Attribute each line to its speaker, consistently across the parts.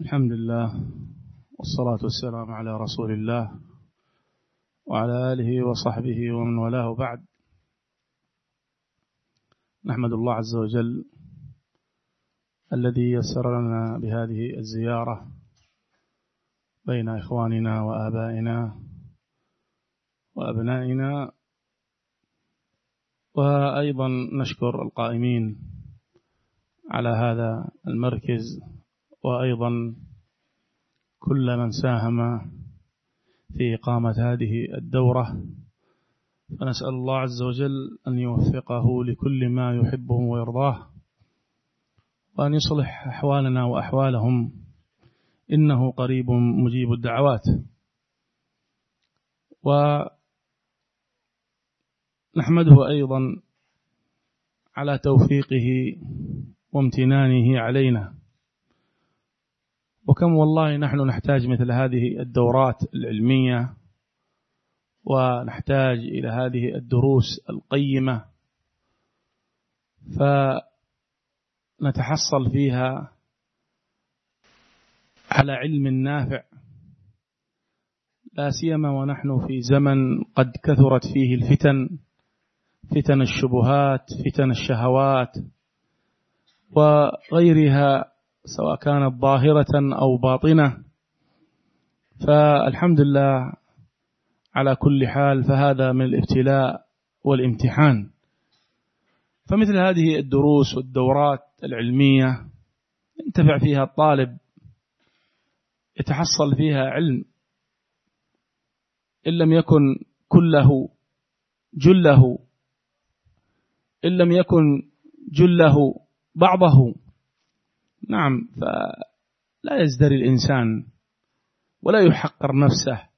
Speaker 1: الحمد لله والصلاة والسلام على رسول الله وعلى آله وصحبه ومن والاه بعد نحمد الله عز وجل الذي يسر لنا بهذه الزيارة بين إخواننا وآبائنا وأبنائنا. وأيضا نشكر القائمين على هذا المركز وأيضا كل من ساهم في إقامة هذه الدورة فنسأل الله عز وجل أن يوفقه لكل ما يحبه ويرضاه وأن يصلح أحوالنا وأحوالهم. إنه قريب مجيب الدعوات. ونحمده أيضا على توفيقه وامتنانه علينا. وكم والله نحن نحتاج مثل هذه الدورات العلمية ونحتاج إلى هذه الدروس القيمة. فنتحصل فيها على علم نافع. لا سيما ونحن في زمن قد كثرت فيه الفتن فتن الشبهات فتن الشهوات وغيرها سواء كانت ظاهرة أو باطنة فالحمد لله على كل حال فهذا من الابتلاء والامتحان. فمثل هذه الدروس والدورات العلمية ينتفع فيها الطالب يتحصل فيها علم إن لم يكن كله جله إن لم يكن جله بعضه. نعم فلا يزدري الإنسان ولا يحقر نفسه.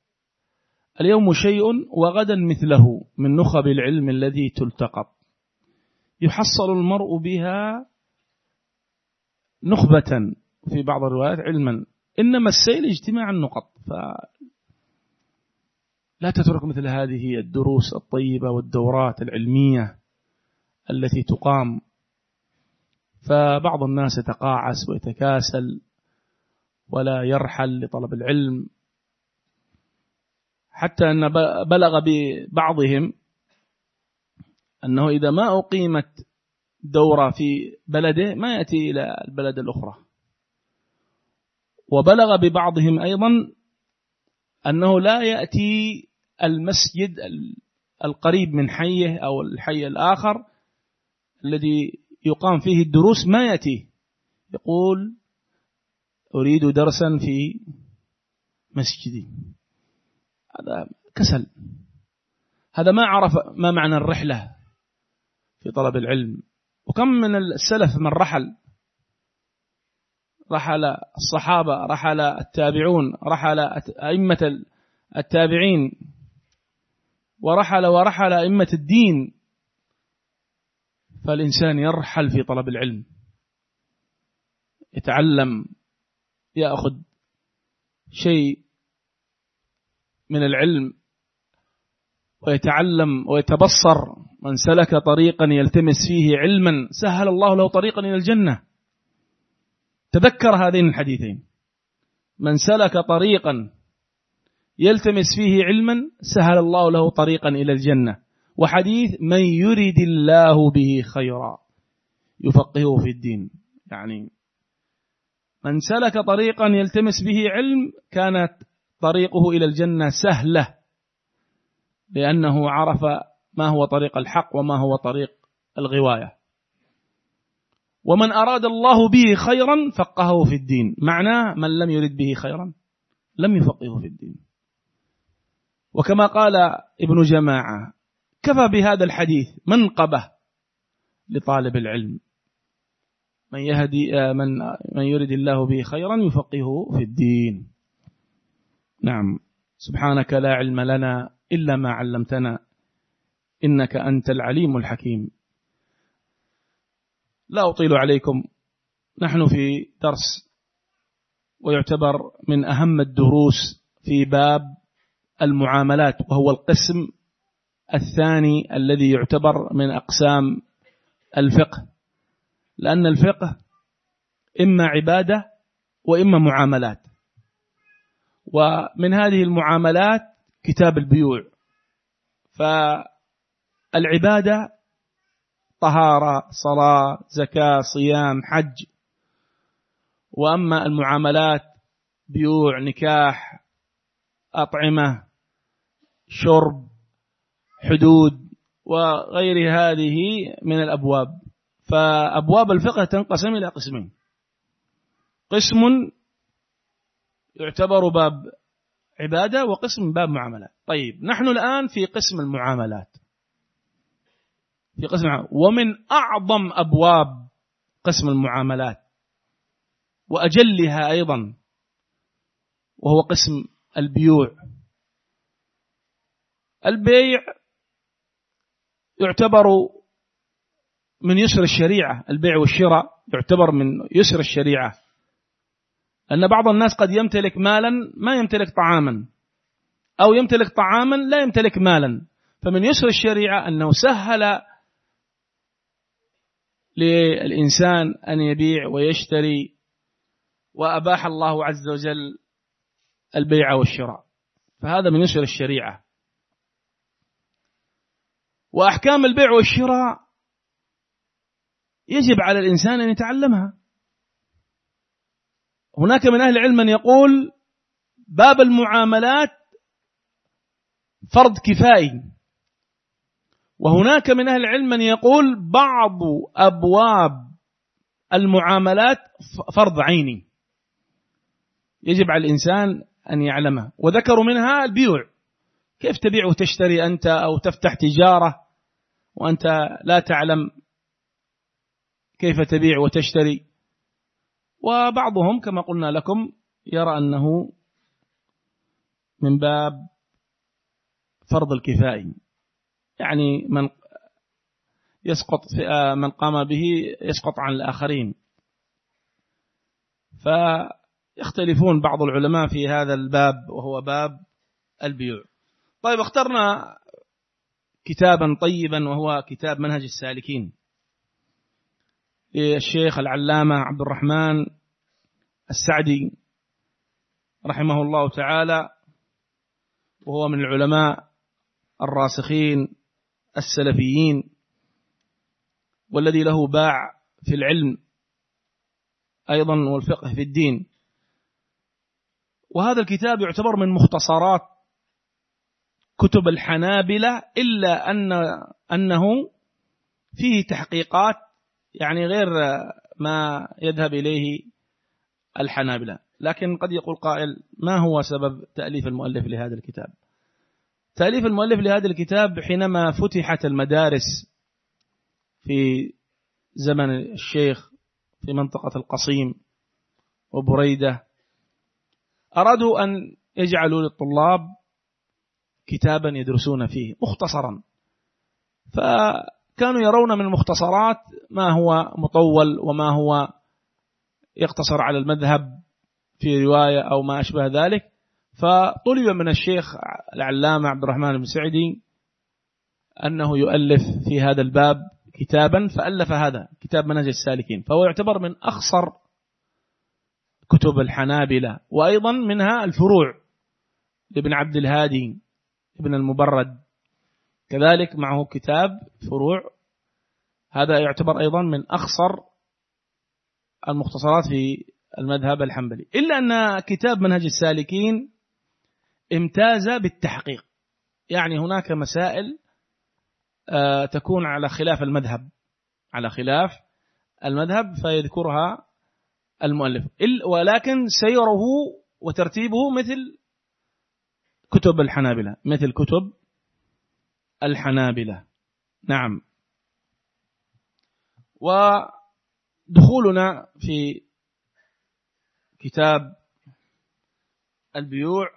Speaker 1: اليوم شيء وغدا مثله من نخب العلم الذي تلتقط. يحصل المرء بها نخبة في بعض الروايات علما. إنما السيل اجتماع النقط لا تترك مثل هذه الدروس الطيبة والدورات العلمية التي تقام فبعض الناس يتقاعس ويتكاسل ولا يرحل لطلب العلم. حتى أن بلغ ببعضهم أنه إذا ما أقيمت دورة في بلده ما يأتي إلى البلد الأخرى. وبلغ ببعضهم أيضا أنه لا يأتي المسجد القريب من حيه أو الحي الآخر الذي يقام فيه الدروس ما يأتي. يقول أريد درسا في مسجدي. هذا كسل. هذا ما عرف ما معنى الرحلة في طلب العلم. وكم من السلف من رحل. رحل الصحابة رحل التابعون رحل أئمة التابعين. ورحل ورحل أئمة الدين. فالإنسان يرحل في طلب العلم. يتعلم يأخذ شيء من العلم ويتعلم ويتبصر. من سلك طريقا يلتمس فيه علما سهل الله له طريقا إلى الجنة. تذكر هذين الحديثين. من سلك طريقا يلتمس فيه علما سهل الله له طريقا إلى الجنة. وحديث من يرد الله به خيرا. يفقهه في الدين. يعني من سلك طريقا يلتمس به علم كانت طريقه إلى الجنة سهلة لأنه عرف ما هو طريق الحق وما هو طريق الغواية. ومن أراد الله به خيرا فقهه في الدين. معناه من لم يرد به خيرا لم يفقهه في الدين. وكما قال ابن جماعة كفى بهذا الحديث منقبة لطالب العلم. من يهدي آه، من من يرد الله به خيرا يفقهه في الدين. نعم. سبحانك لا علم لنا إلا ما علمتنا. إنك أنت العليم الحكيم. لا أطيل عليكم. نحن في درس ويعتبر من أهم الدروس في باب المعاملات وهو القسم الثاني الذي يعتبر من أقسام الفقه لأن الفقه إما عبادة وإما معاملات. ومن هذه المعاملات كتاب البيوع. فالعبادة طهارة صلاة زكاة صيام حج. وأما المعاملات بيوع نكاح أطعمة شرب حدود وغير هذه من الأبواب. فأبواب الفقه تنقسم إلى قسمين. قسم يعتبر باب عبادة وقسم باب معاملات. طيب نحن الآن في قسم المعاملات. في قسم ومن أعظم أبواب قسم المعاملات وأجلها أيضا وهو قسم البيوع. البيع يعتبر من يسر الشريعة البيع والشراء يعتبر من يسر الشريعة. أن بعض الناس قد يمتلك مالا ما يمتلك طعاما أو يمتلك طعاما لا يمتلك مالا. فمن يسر الشريعة أنه سهل للإنسان أن يبيع ويشتري وأباح الله عز وجل البيع والشراء. فهذا من يسر الشريعة. وأحكام البيع والشراء يجب على الإنسان أن يتعلمها. هناك من أهل العلم من يقول باب المعاملات فرض كفائي وهناك من أهل العلم من يقول بعض أبواب المعاملات فرض عيني. يجب على الإنسان أن يعلمها. وذكروا منها البيوع. كيف تبيع وتشتري أنت أو تفتح تجارة؟ وأنت لا تعلم كيف تبيع وتشتري. وبعضهم كما قلنا لكم يرى أنه من باب فرض الكفائي يعني من يسقط من قام به يسقط عن الآخرين. فيختلفون بعض العلماء في هذا الباب وهو باب البيوع. طيب اخترنا كتابا طيبا وهو كتاب منهج السالكين. للشيخ العلامة عبد الرحمن السعدي رحمه الله تعالى وهو من العلماء الراسخين السلفيين والذي له باع في العلم أيضا والفقه في الدين. وهذا الكتاب يعتبر من مختصرات كتب الحنابلة إلا أن أنه فيه تحقيقات يعني غير ما يذهب إليه الحنابلة. لكن قد يقول قائل ما هو سبب تأليف المؤلف لهذا الكتاب؟ تأليف المؤلف لهذا الكتاب حينما فتحت المدارس في زمن الشيخ في منطقة القصيم وبريدة أرادوا أن يجعلوا للطلاب كتابا يدرسون فيه مختصرا. فكانوا يرون من المختصرات ما هو مطول وما هو يقتصر على المذهب في رواية أو ما أشبه ذلك. فطلب من الشيخ العلامة عبد الرحمن بن سعدي أنه يؤلف في هذا الباب كتابا فألف هذا كتاب منهج السالكين. فهو يعتبر من أخصر كتب الحنابلة وأيضا منها الفروع لابن عبد الهادي. ابن المبرد. كذلك معه كتاب فروع. هذا يعتبر أيضا من أخصر المختصرات في المذهب الحنبلي. إلا أن كتاب منهج السالكين امتاز بالتحقيق. يعني هناك مسائل آه، تكون على خلاف المذهب. على خلاف المذهب فيذكرها المؤلف. ولكن سيره وترتيبه مثل كتب الحنابلة. مثل كتب الحنابلة. نعم. ودخولنا في كتاب البيوع.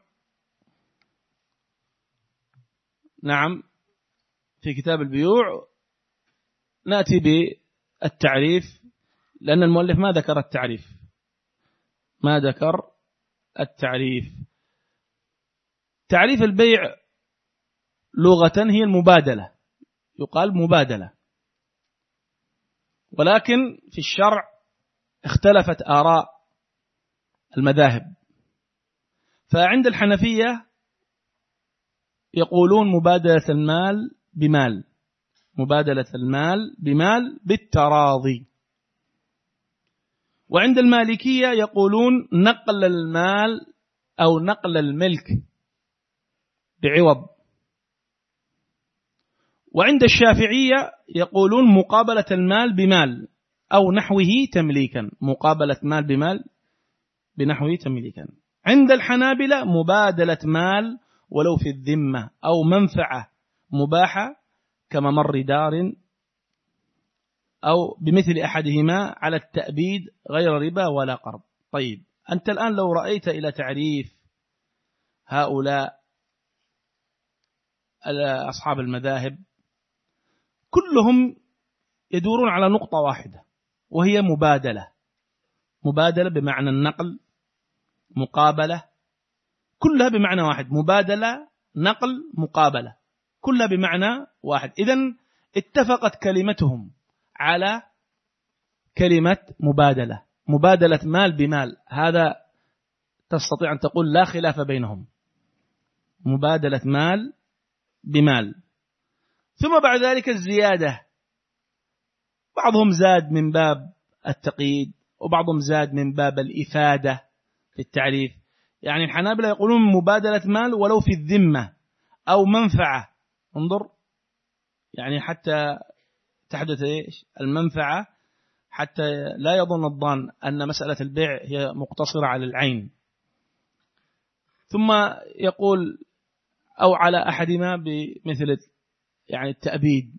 Speaker 1: نعم. في كتاب البيوع. نأتي بالتعريف لأن المؤلف ما ذكر التعريف. ما ذكر التعريف. تعريف البيع لغة هي المبادلة. يقال مبادلة. ولكن في الشرع اختلفت آراء المذاهب. فعند الحنفية يقولون مبادلة المال بمال. مبادلة المال بمال بالتراضي. وعند المالكية يقولون نقل المال أو نقل الملك. بعوض. وعند الشافعية يقولون مقابلة المال بمال أو نحوه تمليكا. مقابلة مال بمال بنحوه تمليكا. عند الحنابلة مبادلة مال ولو في الذمة أو منفعة مباحة كممر دار أو بمثل أحدهما على التأبيد غير ربا ولا قرض. طيب أنت الآن لو رأيت إلى تعريف هؤلاء أصحاب المذاهب كلهم يدورون على نقطة واحدة وهي مبادلة. مبادلة بمعنى النقل مقابلة كلها بمعنى واحد. مبادلة نقل مقابلة كلها بمعنى واحد. إذا اتفقت كلمتهم على كلمة مبادلة. مبادلة مال بمال. هذا تستطيع أن تقول لا خلاف بينهم. مبادلة مال بمال. ثم بعد ذلك الزيادة. بعضهم زاد من باب التقييد وبعضهم زاد من باب الإفادة في التعريف. يعني الحنابلة يقولون مبادلة مال ولو في الذمة أو منفعة. انظر. يعني حتى تحدث إيش؟ المنفعة حتى لا يظن الظان أن مسألة البيع هي مقتصرة على العين. ثم يقول أو على أحدهما بمثل يعني التأبيد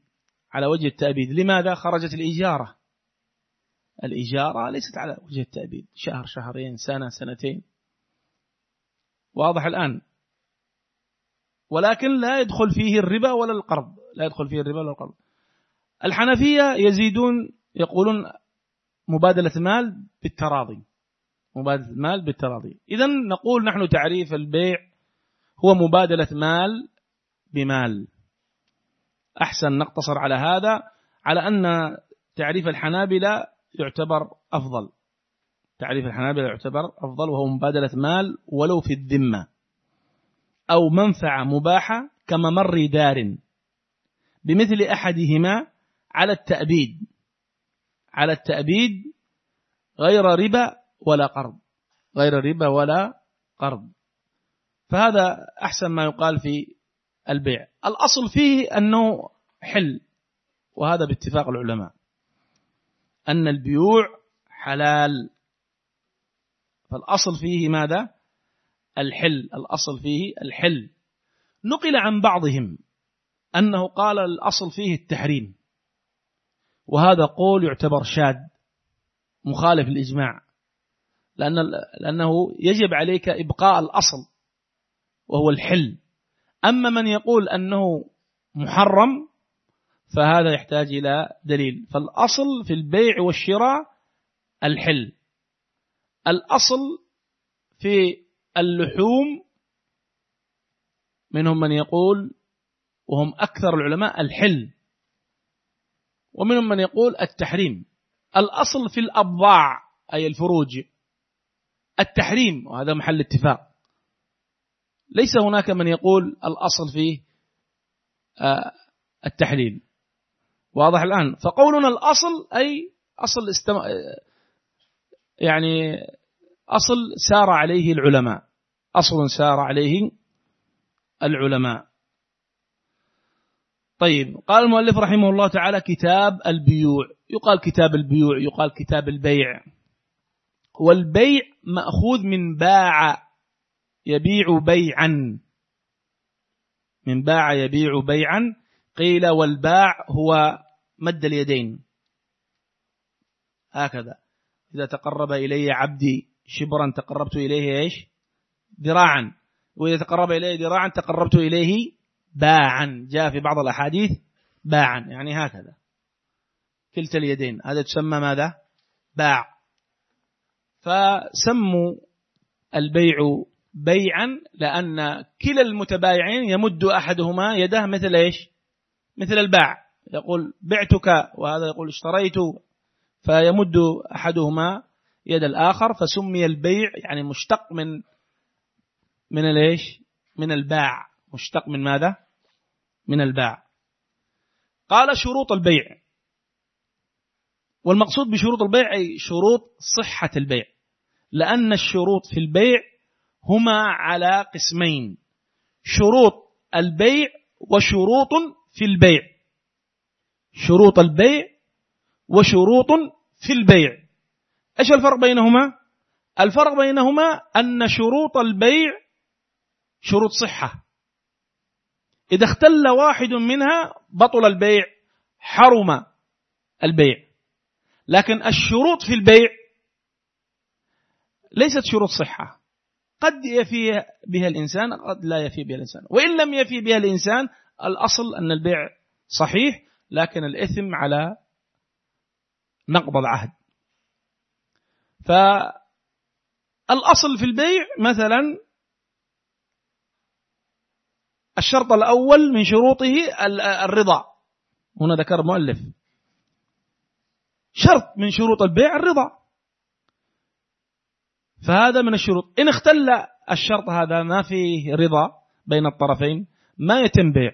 Speaker 1: على وجه التأبيد. لماذا خرجت الإجارة؟ الإجارة ليست على وجه التأبيد. شهر شهرين سنة سنتين. واضح الآن. ولكن لا يدخل فيه الربا ولا القرض. لا يدخل فيه الربا ولا القرض. الحنفية يزيدون يقولون مبادلة مال بالتراضي. مبادلة المال بالتراضي. إذا نقول نحن تعريف البيع هو مبادلة مال بمال. أحسن نقتصر على هذا على أن تعريف الحنابلة يعتبر أفضل. تعريف الحنابلة يعتبر أفضل وهو مبادلة مال ولو في الذمة. أو منفعة مباحة كممر دار. بمثل أحدهما على التأبيد. على التأبيد غير ربا ولا قرض. غير ربا ولا قرض. فهذا أحسن ما يقال في البيع. الأصل فيه أنه حل وهذا باتفاق العلماء أن البيوع حلال. فالأصل فيه ماذا؟ الحل. الأصل فيه الحل. نقل عن بعضهم أنه قال الأصل فيه التحريم وهذا قول يعتبر شاذ مخالف الإجماع لأن لأنه يجب عليك إبقاء الأصل. وهو الحل. أما من يقول أنه محرم فهذا يحتاج إلى دليل. فالأصل في البيع والشراء الحل. الأصل في اللحوم منهم من يقول وهم أكثر العلماء الحل ومنهم من يقول التحريم. الأصل في الأبضاع أي الفروج. التحريم وهذا محل اتفاق. ليس هناك من يقول الأصل فيه آه، التحليل. واضح الآن. فقولنا الأصل أي أصل استم... يعني أصل سار عليه العلماء. أصل سار عليه العلماء. طيب قال المؤلف رحمه الله تعالى كتاب البيوع. يقال كتاب البيوع يقال كتاب البيع. والبيع مأخوذ من باع يبيع بيعا. من باع يبيع بيعا. قيل والباع هو مد اليدين. هكذا. إذا تقرب إلي عبدي شبرا تقربت إليه إيش؟ ذراعا. وإذا تقرب إليه ذراعا تقربت إليه باعا. جاء في بعض الأحاديث باعا. يعني هكذا. كلتا اليدين. هذا تسمى ماذا؟ باع. فسموا البيع بيعا لأن كلا المتبايعين يمد أحدهما يده مثل إيش؟ مثل الباع. يقول بعتك وهذا يقول اشتريت فيمد أحدهما يد الآخر فسمي البيع يعني مشتق من من الإيش؟ من الباع. مشتق من ماذا؟ من الباع. قال شروط البيع. والمقصود بشروط البيع أي شروط صحة البيع. لأن الشروط في البيع هما على قسمين شروط البيع وشروط في البيع. شروط البيع وشروط في البيع. إيش الفرق بينهما؟ الفرق بينهما أن شروط البيع شروط صحة. إذا اختل واحد منها بطل البيع حرم البيع. لكن الشروط في البيع ليست شروط صحة. قد يفي بها الإنسان قد لا يفي بها الإنسان. وإن لم يفي بها الإنسان الأصل أن البيع صحيح لكن الإثم على نقض العهد فالأصل في البيع مثلا الشرط الأول من شروطه الرضا. هنا ذكر مؤلف شرط من شروط البيع الرضا. فهذا من الشروط. إن اختل الشرط هذا ما فيه رضا بين الطرفين ما يتم بيع.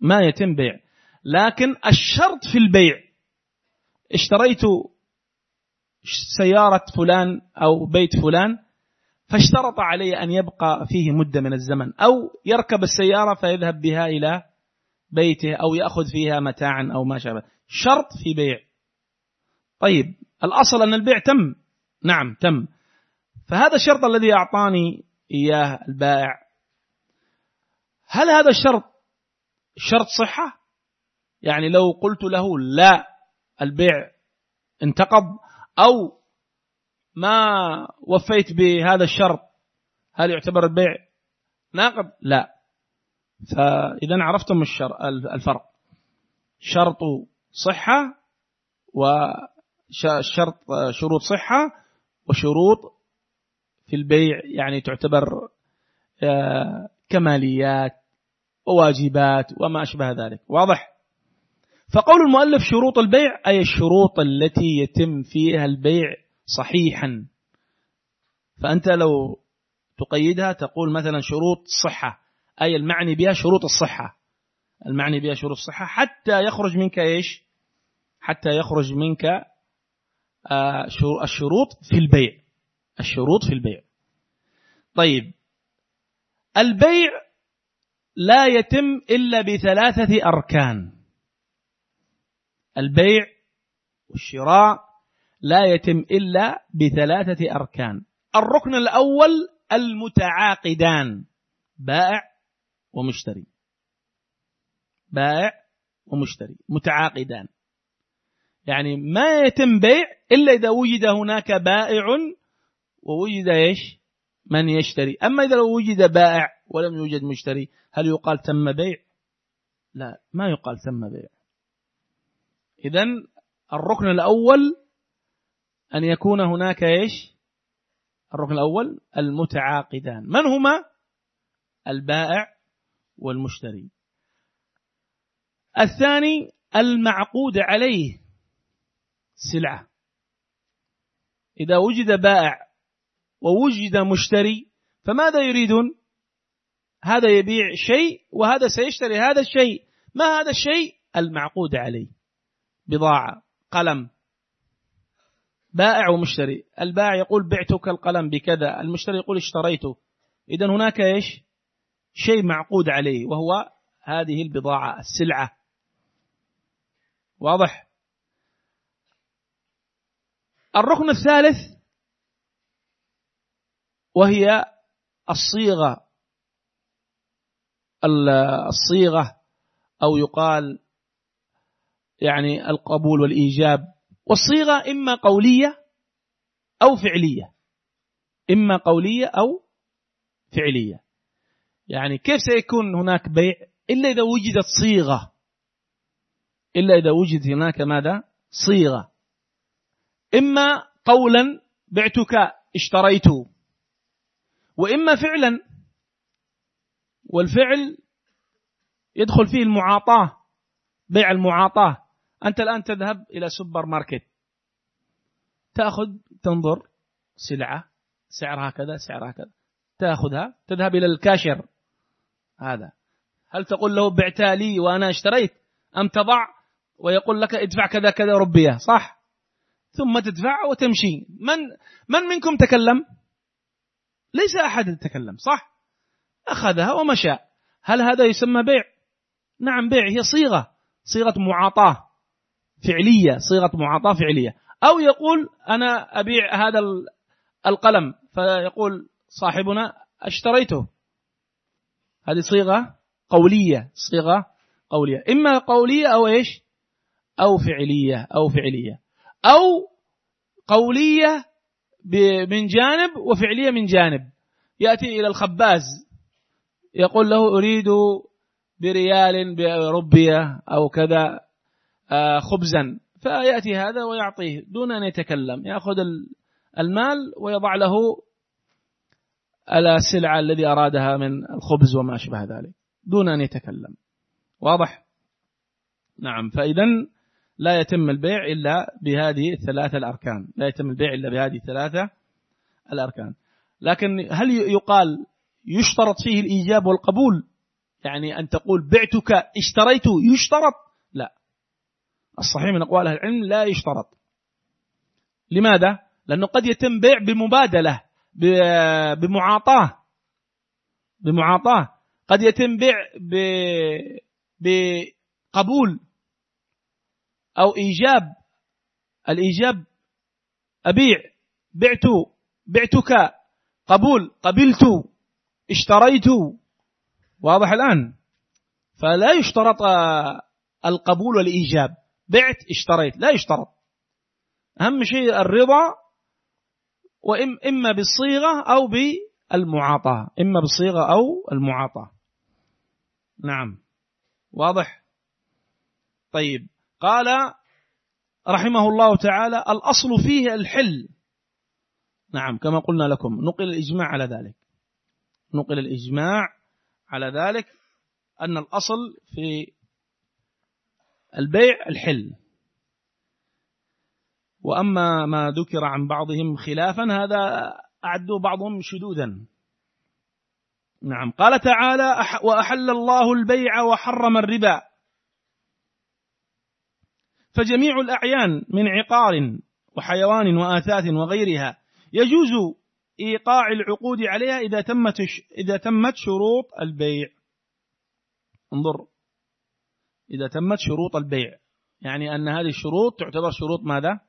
Speaker 1: ما يتم بيع. لكن الشرط في البيع. اشتريت سيارة فلان أو بيت فلان فاشترط علي أن يبقى فيه مدة من الزمن. أو يركب السيارة فيذهب بها إلى بيته أو يأخذ فيها متاعا أو ما شابه. شرط في بيع. طيب الأصل أن البيع تم. نعم تم. فهذا الشرط الذي أعطاني إياه البائع هل هذا الشرط شرط صحة؟ يعني لو قلت له لا البيع انتقض أو ما وفيت بهذا الشرط هل يعتبر البيع ناقض؟ لا. فإذا عرفتم الفرق. شرط صحة وشرط شروط صحة وشروط في البيع يعني تعتبر آه، كماليات وواجبات وما أشبه ذلك. واضح؟ فقول المؤلف شروط البيع أي الشروط التي يتم فيها البيع صحيحا. فأنت لو تقيدها تقول مثلا شروط الصحة أي المعني بها شروط الصحة. المعني بها شروط الصحة حتى يخرج منك إيش؟ حتى يخرج منك الشروط في البيع. الشروط في البيع. طيب. البيع لا يتم إلا بثلاثة أركان. البيع والشراء لا يتم إلا بثلاثة أركان. الركن الأول المتعاقدان بائع ومشتري. بائع ومشتري. متعاقدان. يعني ما يتم بيع إلا إذا وجد هناك بائع ووجد إيش؟ من يشتري. أما إذا وجد بائع ولم يوجد مشتري هل يقال تم بيع؟ لا ما يقال تم بيع. إذا الركن الأول أن يكون هناك إيش؟ الركن الأول المتعاقدان. من هما؟ البائع والمشتري. الثاني المعقود عليه. سلعة. إذا وجد بائع ووجد مشتري فماذا يريدون؟ هذا يبيع شيء وهذا سيشتري هذا الشيء. ما هذا الشيء؟ المعقود عليه. بضاعة قلم. بائع ومشتري. البائع يقول بعتك القلم بكذا المشتري يقول اشتريته. إذا هناك إيش؟ شيء معقود عليه وهو هذه البضاعة السلعة. واضح؟ الركن الثالث وهي الصيغة الصيغة أو يقال يعني القبول والإيجاب. والصيغة إما قولية أو فعلية. إما قولية أو فعلية. يعني كيف سيكون هناك بيع؟ إلا إذا وجدت صيغة. إلا إذا وجد هناك ماذا؟ صيغة. إما قولا بعتك اشتريته وإما فعلا والفعل يدخل فيه المعاطاة بيع المعاطاة. أنت الآن تذهب إلى سوبر ماركت. تأخذ تنظر سلعة سعرها كذا سعرها كذا تأخذها تذهب إلى الكاشر. هذا. هل تقول له بعتها لي وأنا اشتريت؟ أم تضع ويقول لك ادفع كذا كذا ربية؟ صح. ثم تدفع وتمشي. من من منكم تكلم؟ ليس أحد يتكلم صح؟ أخذها ومشى. هل هذا يسمى بيع؟ نعم بيع. هي صيغة صيغة معاطاة فعلية صيغة معاطاة فعلية. أو يقول أنا أبيع هذا القلم فيقول صاحبنا أشتريته. هذه صيغة قولية صيغة قولية. إما قولية أو إيش؟ أو فعلية أو فعلية. أو قولية من جانب وفعلية من جانب. يأتي إلى الخباز. يقول له أريد بريال بربية أو كذا آه، خبزا. فيأتي هذا ويعطيه. دون أن يتكلم. يأخذ المال ويضع له السلعة الذي أرادها من الخبز وما أشبه ذلك. دون أن يتكلم. واضح؟ نعم. فإذا لا يتم البيع إلا بهذه الثلاثة الأركان. لا يتم البيع إلا بهذه الثلاثة الأركان. لكن هل يقال يشترط فيه الإيجاب والقبول؟ يعني أن تقول بعتك اشتريت يشترط؟ لا. الصحيح من أقوال العلم لا يشترط. لماذا؟ لأنه قد يتم بيع بمبادلة بمعاطاة. بمعاطاة. قد يتم بيع بقبول. أو إيجاب الإيجاب أبيع بعت بعتك قبول قبلت اشتريت واضح الآن. فلا يشترط القبول والإيجاب بعت اشتريت لا يشترط. أهم شيء الرضا وإما بالصيغة أو بالمعاطاة إما بالصيغة أو المعاطاة. نعم واضح؟ طيب. قال رحمه الله تعالى الأصل فيه الحل. نعم كما قلنا لكم نقل الإجماع على ذلك. نقل الإجماع على ذلك أن الأصل في البيع الحل. وأما ما ذكر عن بعضهم خلافا هذا أعدوا بعضهم شذوذا. نعم قال تعالى وأحل الله البيع وحرم الربا. فجميع الأعيان من عقار وحيوان وآثاث وغيرها يجوز إيقاع العقود عليها إذا تمت إذا تمت شروط البيع. انظر. إذا تمت شروط البيع. يعني أن هذه الشروط تعتبر شروط ماذا؟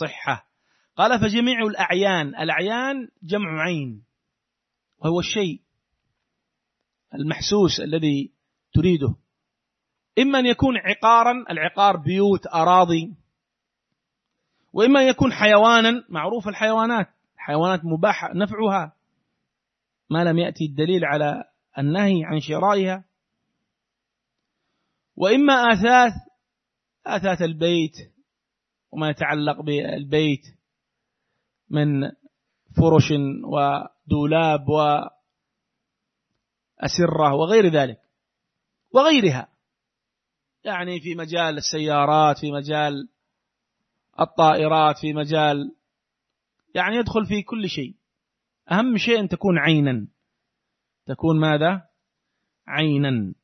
Speaker 1: صحة. قال فجميع الأعيان الأعيان جمع عين. وهو الشيء المحسوس الذي تريده. إما أن يكون عقارا العقار بيوت أراضي. وإما أن يكون حيوانا معروف الحيوانات. حيوانات مباح نفعها. ما لم يأتي الدليل على النهي عن شرائها. وإما آثاث آثاث البيت وما يتعلق بالبيت من فرش ودولاب وأسرة وغير ذلك. وغيرها. يعني في مجال السيارات في مجال الطائرات في مجال يعني يدخل في كل شيء. أهم شيء أن تكون عينا. تكون ماذا؟ عينا.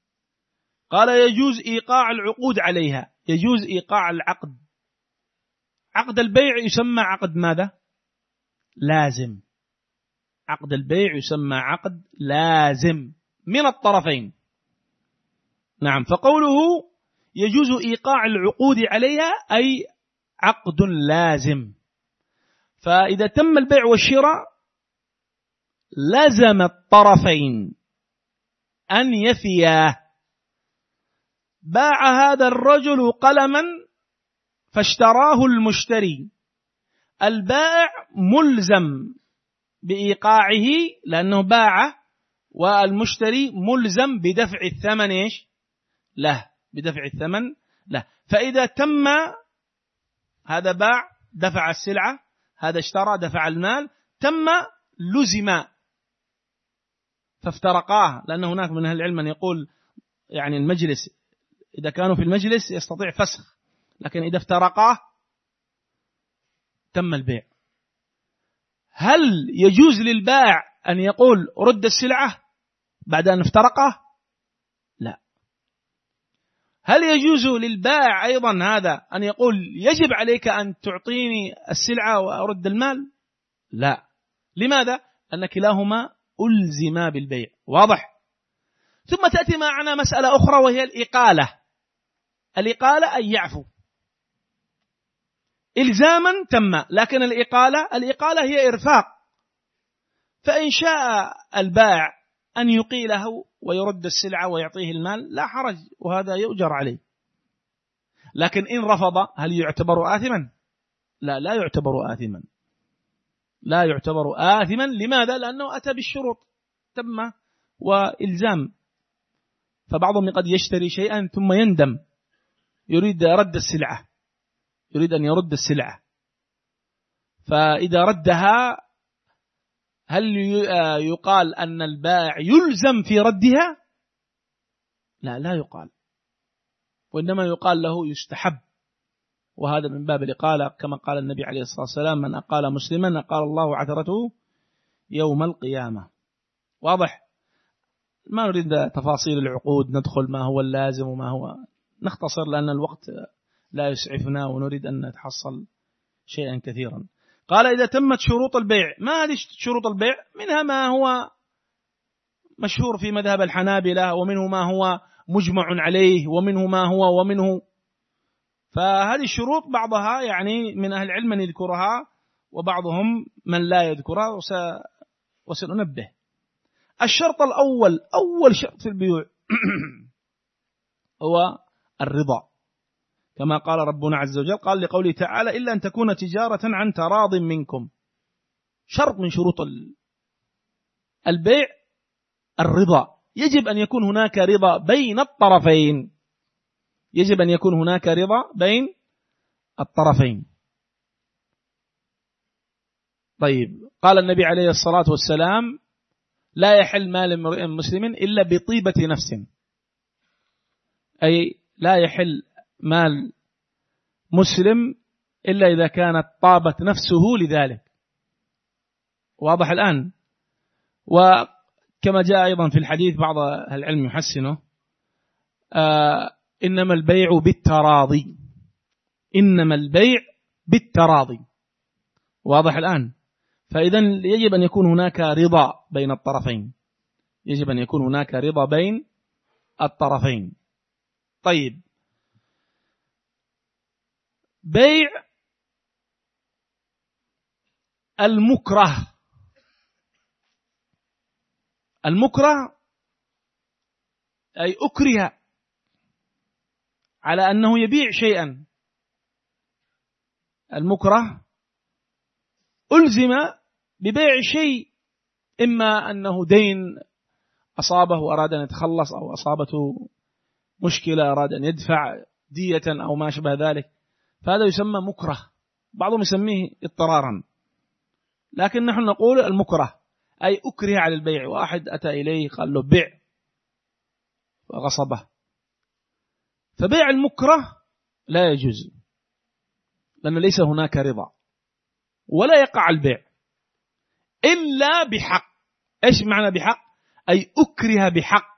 Speaker 1: قال يجوز إيقاع العقود عليها. يجوز إيقاع العقد. عقد البيع يسمى عقد ماذا؟ لازم. عقد البيع يسمى عقد لازم. من الطرفين. نعم فقوله يجوز إيقاع العقود عليها أي عقد لازم. فإذا تم البيع والشراء لزم الطرفين أن يفياه. باع هذا الرجل قلما فاشتراه المشتري. البائع ملزم بإيقاعه لأنه باعه والمشتري ملزم بدفع الثمن إيش؟ له. بدفع الثمن له. فإذا تم هذا باع دفع السلعة هذا اشترى دفع المال تم لزم. فافترقاه لأن هناك من أهل العلم من يقول يعني المجلس إذا كانوا في المجلس يستطيع فسخ لكن إذا افترقاه تم البيع. هل يجوز للبائع أن يقول رد السلعة بعد أن افترقه؟ هل يجوز للبائع أيضا هذا أن يقول يجب عليك أن تعطيني السلعة وأرد المال؟ لا. لماذا؟ أن كلاهما ألزما بالبيع. واضح. ثم تأتي معنا مسألة أخرى وهي الإقالة. الإقالة أن يعفو. إلزاما تم لكن الإقالة الإقالة هي إرفاق. فإن شاء البائع أن يقيله ويرد السلعة ويعطيه المال لا حرج وهذا يؤجر عليه. لكن إن رفض هل يعتبر آثما؟ لا لا يعتبر آثما. لا يعتبر آثما لماذا؟ لأنه أتى بالشروط تم وإلزام. فبعضهم قد يشتري شيئا ثم يندم. يريد رد السلعة. يريد أن يرد السلعة. فإذا ردها هل يقال أن البائع يلزم في ردها؟ لا لا يقال. وإنما يقال له يستحب. وهذا من باب الإقالة كما قال النبي عليه الصلاة والسلام من أقال مسلما أقال الله عثرته يوم القيامة. واضح؟ ما نريد تفاصيل العقود ندخل ما هو اللازم وما هو. نختصر لأن الوقت لا يسعفنا ونريد أن نتحصل شيئا كثيرا. قال إذا تمت شروط البيع ما هذه شروط البيع؟ منها ما هو مشهور في مذهب الحنابلة ومنه ما هو مجمع عليه ومنه ما هو ومنه. فهذه الشروط بعضها يعني من أهل العلم من يذكرها وبعضهم من لا يذكرها وسننبه. الشرط الأول أول شرط في البيوع هو الرضا. كما قال ربنا عز وجل قال لقوله تعالى إلا أن تكون تجارة عن تراض منكم. شرط من شروط البيع الرضا. يجب أن يكون هناك رضا بين الطرفين. يجب أن يكون هناك رضا بين الطرفين. طيب قال النبي عليه الصلاة والسلام لا يحل مال امرئ مسلم إلا بطيبة نفس. أي لا يحل مال مسلم إلا إذا كانت طابت نفسه لذلك. واضح الآن؟ وكما جاء أيضا في الحديث بعض العلم يحسنه آه إنما البيع بالتراضي. إنما البيع بالتراضي. واضح الآن؟ فإذا يجب أن يكون هناك رضا بين الطرفين. يجب أن يكون هناك رضا بين الطرفين. طيب بيع المكره. المكره أي أكره على أنه يبيع شيئا. المكره ألزم ببيع شيء إما أنه دين أصابه وأراد أن يتخلص أو أصابته مشكلة أراد أن يدفع دية أو ما شبه ذلك. فهذا يسمى مكره. بعضهم يسميه اضطرارا. لكن نحن نقول المكره. أي أكره على البيع. واحد أتى إليه قال له بيع. وغصبه. فبيع المكره لا يجوز. لأن ليس هناك رضا. ولا يقع البيع. إلا بحق. إيش معنى بحق؟ أي أكره بحق.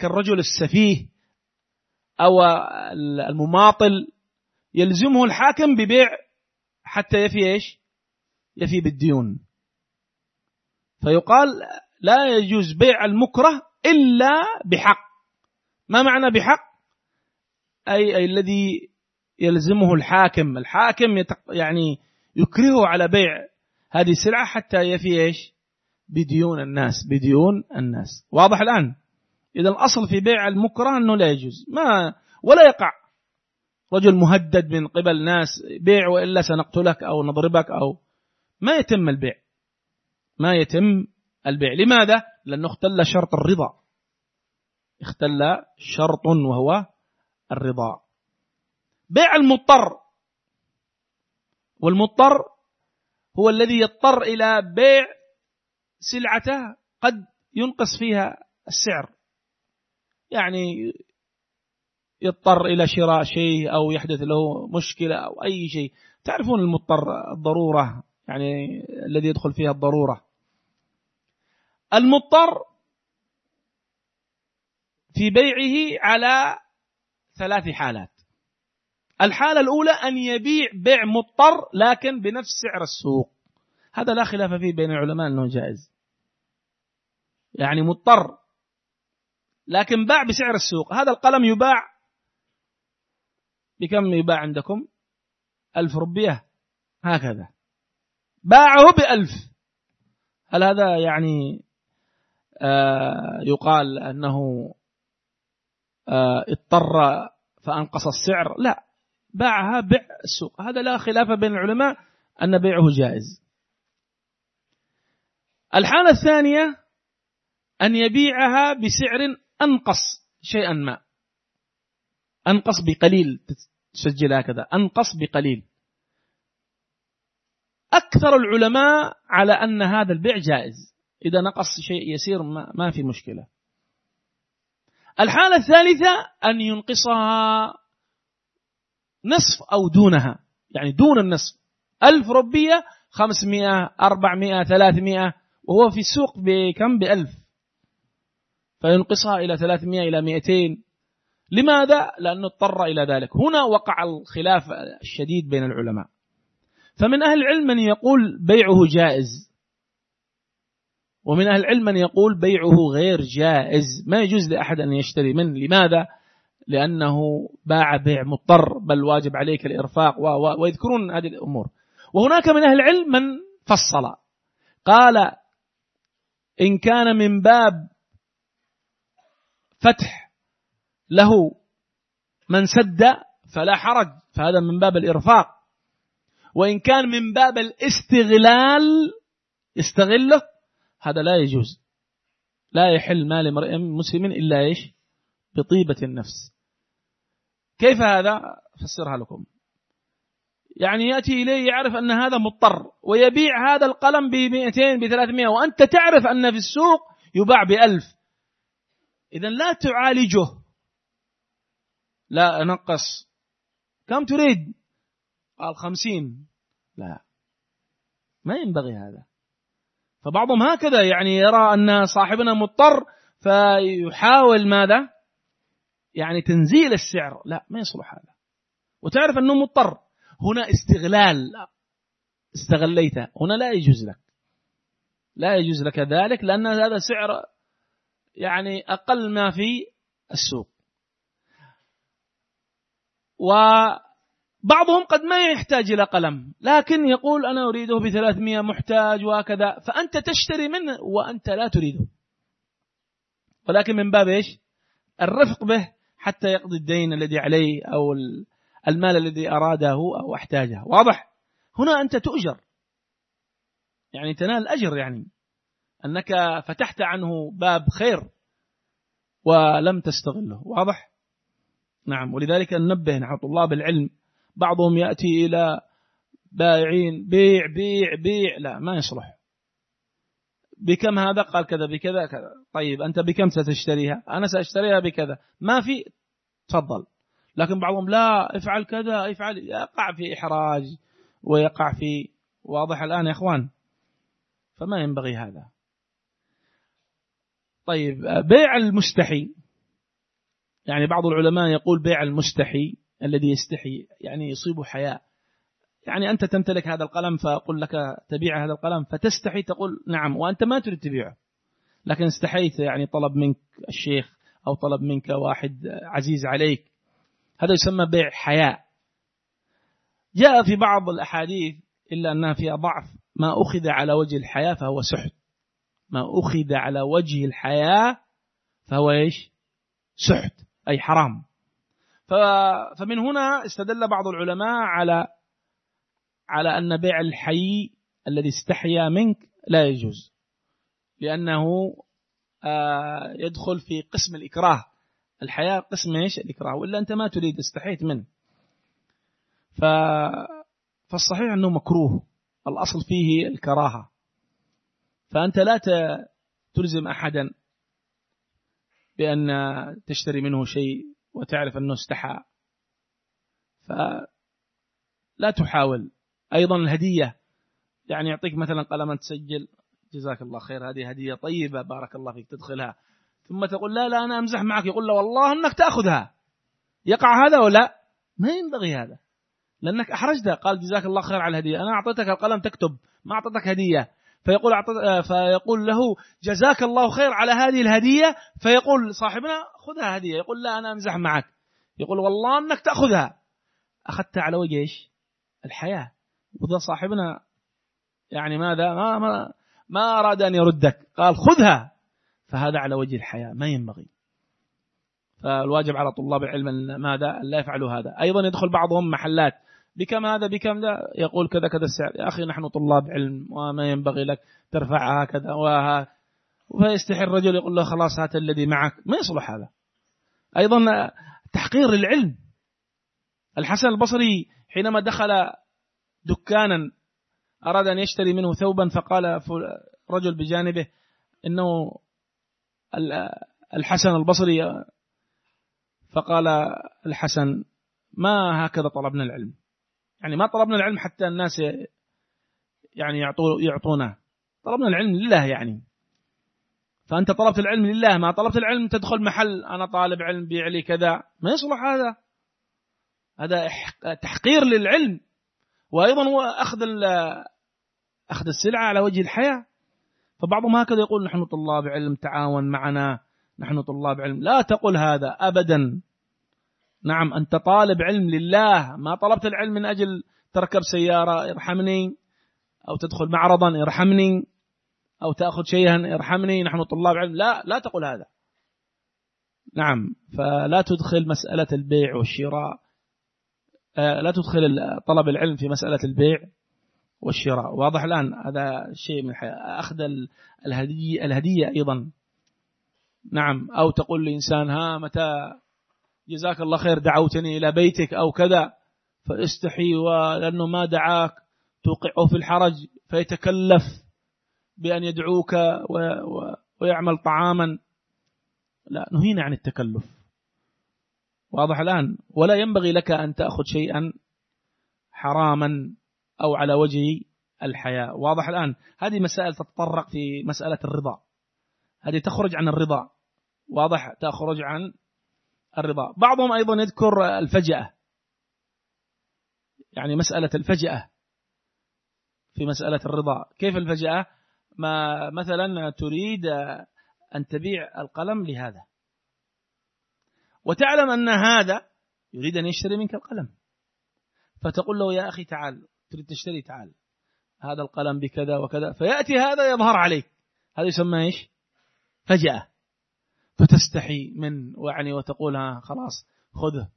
Speaker 1: كالرجل السفيه. أو المماطل. يلزمه الحاكم ببيع حتى يفي إيش؟ يفي بالديون. فيقال لا يجوز بيع المكره إلا بحق. ما معنى بحق؟ أي, أي الذي يلزمه الحاكم. الحاكم يعني يكرهه على بيع هذه السلعة حتى يفي إيش؟ بديون الناس بديون الناس. واضح الآن؟ إذا الأصل في بيع المكره أنه لا يجوز. ما ولا يقع. رجل مهدد من قبل ناس بيع وإلا سنقتلك أو نضربك أو ما يتم البيع. ما يتم البيع. لماذا؟ لأنه اختل شرط الرضا. اختل شرط وهو الرضا. بيع المضطر. والمضطر هو الذي يضطر إلى بيع سلعته قد ينقص فيها السعر. يعني يضطر إلى شراء شيء أو يحدث له مشكلة أو أي شيء. تعرفون المضطر الضرورة يعني الذي يدخل فيها الضرورة. المضطر في بيعه على ثلاث حالات. الحالة الأولى أن يبيع بيع مضطر لكن بنفس سعر السوق. هذا لا خلاف فيه بين العلماء أنه جائز. يعني مضطر لكن باع بسعر السوق. هذا القلم يباع بكم يباع عندكم؟ ألف ربية هكذا. باعه بألف. هل هذا يعني آه يقال أنه آه اضطر فأنقص السعر؟ لا باعها بيع السوق هذا لا خلاف بين العلماء أن بيعه جائز. الحالة الثانية أن يبيعها بسعر أنقص شيئا ما. أنقص بقليل. تسجل هكذا. أنقص بقليل. أكثر العلماء على أن هذا البيع جائز. إذا نقص شيء يسير ما, في مشكلة. الحالة الثالثة أن ينقصها نصف أو دونها. يعني دون النصف. ألف ربية خمسمائة أربعمائة ثلاثمائة وهو في السوق بكم؟ بألف. فينقصها إلى ثلاثمائة إلى مئتين. لماذا؟ لأنه اضطر إلى ذلك. هنا وقع الخلاف الشديد بين العلماء. فمن أهل العلم من يقول بيعه جائز. ومن أهل العلم من يقول بيعه غير جائز. ما يجوز لأحد أن يشتري منه لماذا؟ لأنه باع بيع مضطر بل واجب عليك الإرفاق ويذكرون هذه الأمور. وهناك من أهل العلم من فصل. قال إن كان من باب فتح له من سد فلا حرج فهذا من باب الإرفاق. وإن كان من باب الاستغلال استغله هذا لا يجوز. لا يحل مال امرئ مسلم إلا إيش؟ بطيبة النفس. كيف هذا؟ فسرها لكم. يعني يأتي إليه يعرف أن هذا مضطر ويبيع هذا القلم ب 200 ب 300 وأنت تعرف أن في السوق يباع بألف. إذا لا تعالجه. لا نقص كم تريد؟ قال خمسين. لا. ما ينبغي هذا. فبعضهم هكذا يعني يرى أن صاحبنا مضطر فيحاول ماذا؟ يعني تنزيل السعر. لا ما يصلح هذا. وتعرف أنه مضطر. هنا استغلال. استغليته هنا لا يجوز لك. لا يجوز لك ذلك لأن هذا سعر يعني أقل ما في السوق. وبعضهم قد ما يحتاج إلى قلم لكن يقول أنا أريده بثلاثمية محتاج وكذا فأنت تشتري منه وأنت لا تريده. ولكن من باب إيش؟ الرفق به حتى يقضي الدين الذي عليه أو المال الذي أراده أو أحتاجه. واضح؟ هنا أنت تؤجر. يعني تنال أجر يعني. أنك فتحت عنه باب خير ولم تستغله. واضح؟ نعم. ولذلك ننبه نحن طلاب العلم. بعضهم يأتي إلى بائعين بيع بيع بيع. لا ما يصلح. بكم هذا؟ قال كذا بكذا كذا. طيب أنت بكم ستشتريها؟ أنا سأشتريها بكذا. ما في. تفضل. لكن بعضهم لا افعل كذا افعل. يقع في إحراج ويقع في واضح الآن يا إخوان؟ فما ينبغي هذا. طيب بيع المستحي يعني بعض العلماء يقول بيع المستحي الذي يستحي يعني يصيبه حياء. يعني أنت تمتلك هذا القلم فأقول لك تبيع هذا القلم فتستحي تقول نعم وأنت ما تريد تبيعه. لكن استحيت يعني طلب منك الشيخ أو طلب منك واحد عزيز عليك. هذا يسمى بيع حياء. جاء في بعض الأحاديث إلا أنها فيها ضعف. ما أخذ على وجه الحياة فهو سحت. ما أخذ على وجه الحياة فهو إيش؟ سحت. أي حرام. فمن هنا استدل بعض العلماء على على أن بيع الحي الذي استحيا منك لا يجوز. لأنه آه، يدخل في قسم الإكراه. الحياة قسم إيش؟ الإكراه. وإلا أنت ما تريد استحيت منه. ف... فالصحيح أنه مكروه. الأصل فيه الكراهة. فأنت لا تلزم أحدا بأن تشتري منه شيء وتعرف أنه استحى. فلا تحاول. أيضا الهدية. يعني يعطيك مثلا قلما تسجل. جزاك الله خير. هذه هدية طيبة. بارك الله فيك. تدخلها. ثم تقول لا لا أنا أمزح معك. يقول له والله أنك تأخذها. يقع هذا ولا؟ ما ينبغي هذا. لأنك أحرجته قال جزاك الله خير على الهدية. أنا أعطيتك القلم تكتب. ما أعطيتك هدية. فيقول فيقول له جزاك الله خير على هذه الهدية. فيقول صاحبنا خذها هدية. يقول لا أنا أمزح معك. يقول والله أنك تأخذها. أخذتها على وجه إيش؟ الحياة. وذا صاحبنا يعني ماذا؟ ما, ما, ما أراد أن يردك. قال خذها. فهذا على وجه الحياة. ما ينبغي. فالواجب على طلاب العلم ماذا؟ لا يفعلوا هذا. أيضا يدخل بعضهم محلات. بكم هذا بكم ذا يقول كذا كذا السعر. يا أخي نحن طلاب علم وما ينبغي لك ترفعها كذا وها فيستحي الرجل يقول له خلاص هات الذي معك. ما يصلح هذا. أيضا تحقير العلم. الحسن البصري حينما دخل دكانا أراد أن يشتري منه ثوبا فقال رجل بجانبه إنه الحسن البصري. فقال الحسن ما هكذا طلبنا العلم؟ يعني ما طلبنا العلم حتى الناس يعني يعطونه. طلبنا العلم لله يعني. فأنت طلبت العلم لله ما طلبت العلم تدخل محل أنا طالب علم بيع لي كذا. ما يصلح هذا. هذا تحقير للعلم. وأيضا هو أخذ أخذ السلعة على وجه الحياة. فبعضهم هكذا يقول نحن طلاب علم تعاون معنا. نحن طلاب علم. لا تقل هذا أبدا. نعم أنت طالب علم لله. ما طلبت العلم من أجل تركب سيارة ارحمني. أو تدخل معرضا ارحمني. أو تأخذ شيئا ارحمني. نحن طلاب علم. لا لا تقل هذا. نعم فلا تدخل مسألة البيع والشراء. آه، لا تدخل طلب العلم في مسألة البيع والشراء. واضح الآن هذا شيء من أخذ الهدية, الهدية أيضا. نعم أو تقول لإنسان ها متى جزاك الله خير دعوتني إلى بيتك أو كذا فاستحي ولأنه ما دعاك توقعه في الحرج فيتكلف بأن يدعوك ويعمل طعاما. لا نهينا عن التكلف. واضح الآن. ولا ينبغي لك أن تأخذ شيئا حراما أو على وجه الحياة. واضح الآن. هذه مسائل تتطرق في مسألة الرضا. هذه تخرج عن الرضا. واضح؟ تخرج عن الرضا. بعضهم أيضا يذكر الفجأة. يعني مسألة الفجأة. في مسألة الرضا. كيف الفجأة؟ ما مثلا تريد أن تبيع القلم لهذا. وتعلم أن هذا يريد أن يشتري منك القلم. فتقول له يا أخي تعال تريد تشتري تعال. هذا القلم بكذا وكذا. فيأتي هذا يظهر عليك. هذا يسمى إيش؟ فجأة. فتستحي من وعني وتقول ها خلاص خذه.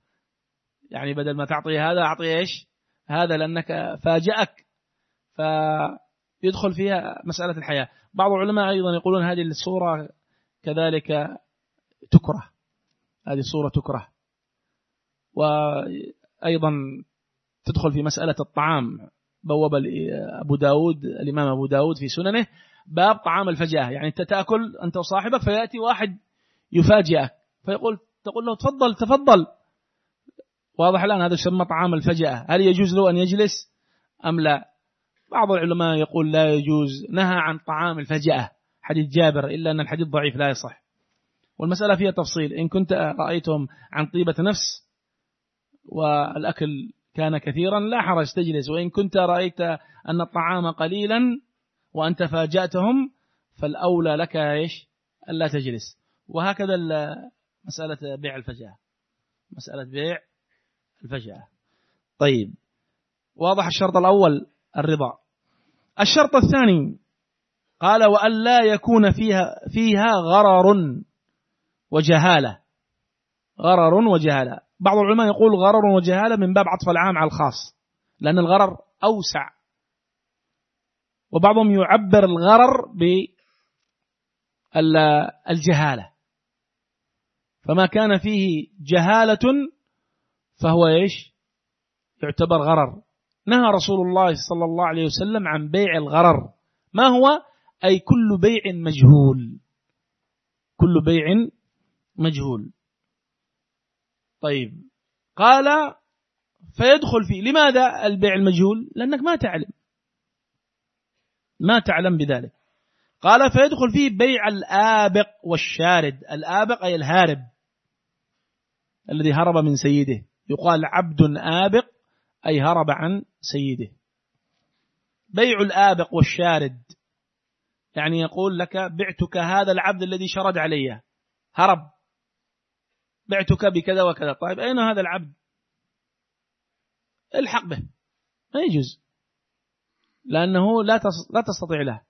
Speaker 1: يعني بدل ما تعطي هذا أعطي إيش؟ هذا لأنك فاجأك فيدخل فيها مسألة الحياة. بعض العلماء أيضا يقولون هذه الصورة كذلك تكره. هذه الصورة تكره. وأيضا تدخل في مسألة الطعام. بوب أبو داود الإمام أبو داود في سننه باب طعام الفجأة يعني أنت تأكل أنت وصاحبك فيأتي واحد يفاجئك. فيقول تقول له تفضل تفضل. واضح الآن هذا يسمى طعام الفجأة. هل يجوز له أن يجلس؟ أم لا؟ بعض العلماء يقول لا يجوز. نهى عن طعام الفجأة. حديث جابر إلا أن الحديث ضعيف لا يصح. والمسألة فيها تفصيل. إن كنت رأيتهم عن طيبة نفس والأكل كان كثيرا لا حرج تجلس. وإن كنت رأيت أن الطعام قليلا وأنت فاجأتهم فالأولى لك إيش؟ ألا تجلس. وهكذا مسألة بيع الفجأة مسألة بيع الفجأة طيب واضح الشرط الأول الرضا. الشرط الثاني قال وأن لا يكون فيها فيها غرر وجهالة. غرر وجهالة. بعض العلماء يقول غرر وجهالة من باب عطف العام على الخاص لأن الغرر أوسع. وبعضهم يعبر الغرر بالجهالة فما كان فيه جهالة فهو إيش؟ يعتبر غرر. نهى رسول الله صلى الله عليه وسلم عن بيع الغرر. ما هو؟ أي كل بيع مجهول. كل بيع مجهول. طيب. قال فيدخل فيه لماذا البيع المجهول؟ لأنك ما تعلم. ما تعلم بذلك. قال فيدخل فيه بيع الآبق والشارد. الآبق أي الهارب. الذي هرب من سيده. يقال عبد آبق أي هرب عن سيده. بيع الآبق والشارد. يعني يقول لك بعتك هذا العبد الذي شرد علي. هرب. بعتك بكذا وكذا. طيب أين هذا العبد؟ الحق به. ما يجوز. لأنه لا لا تستطيع له.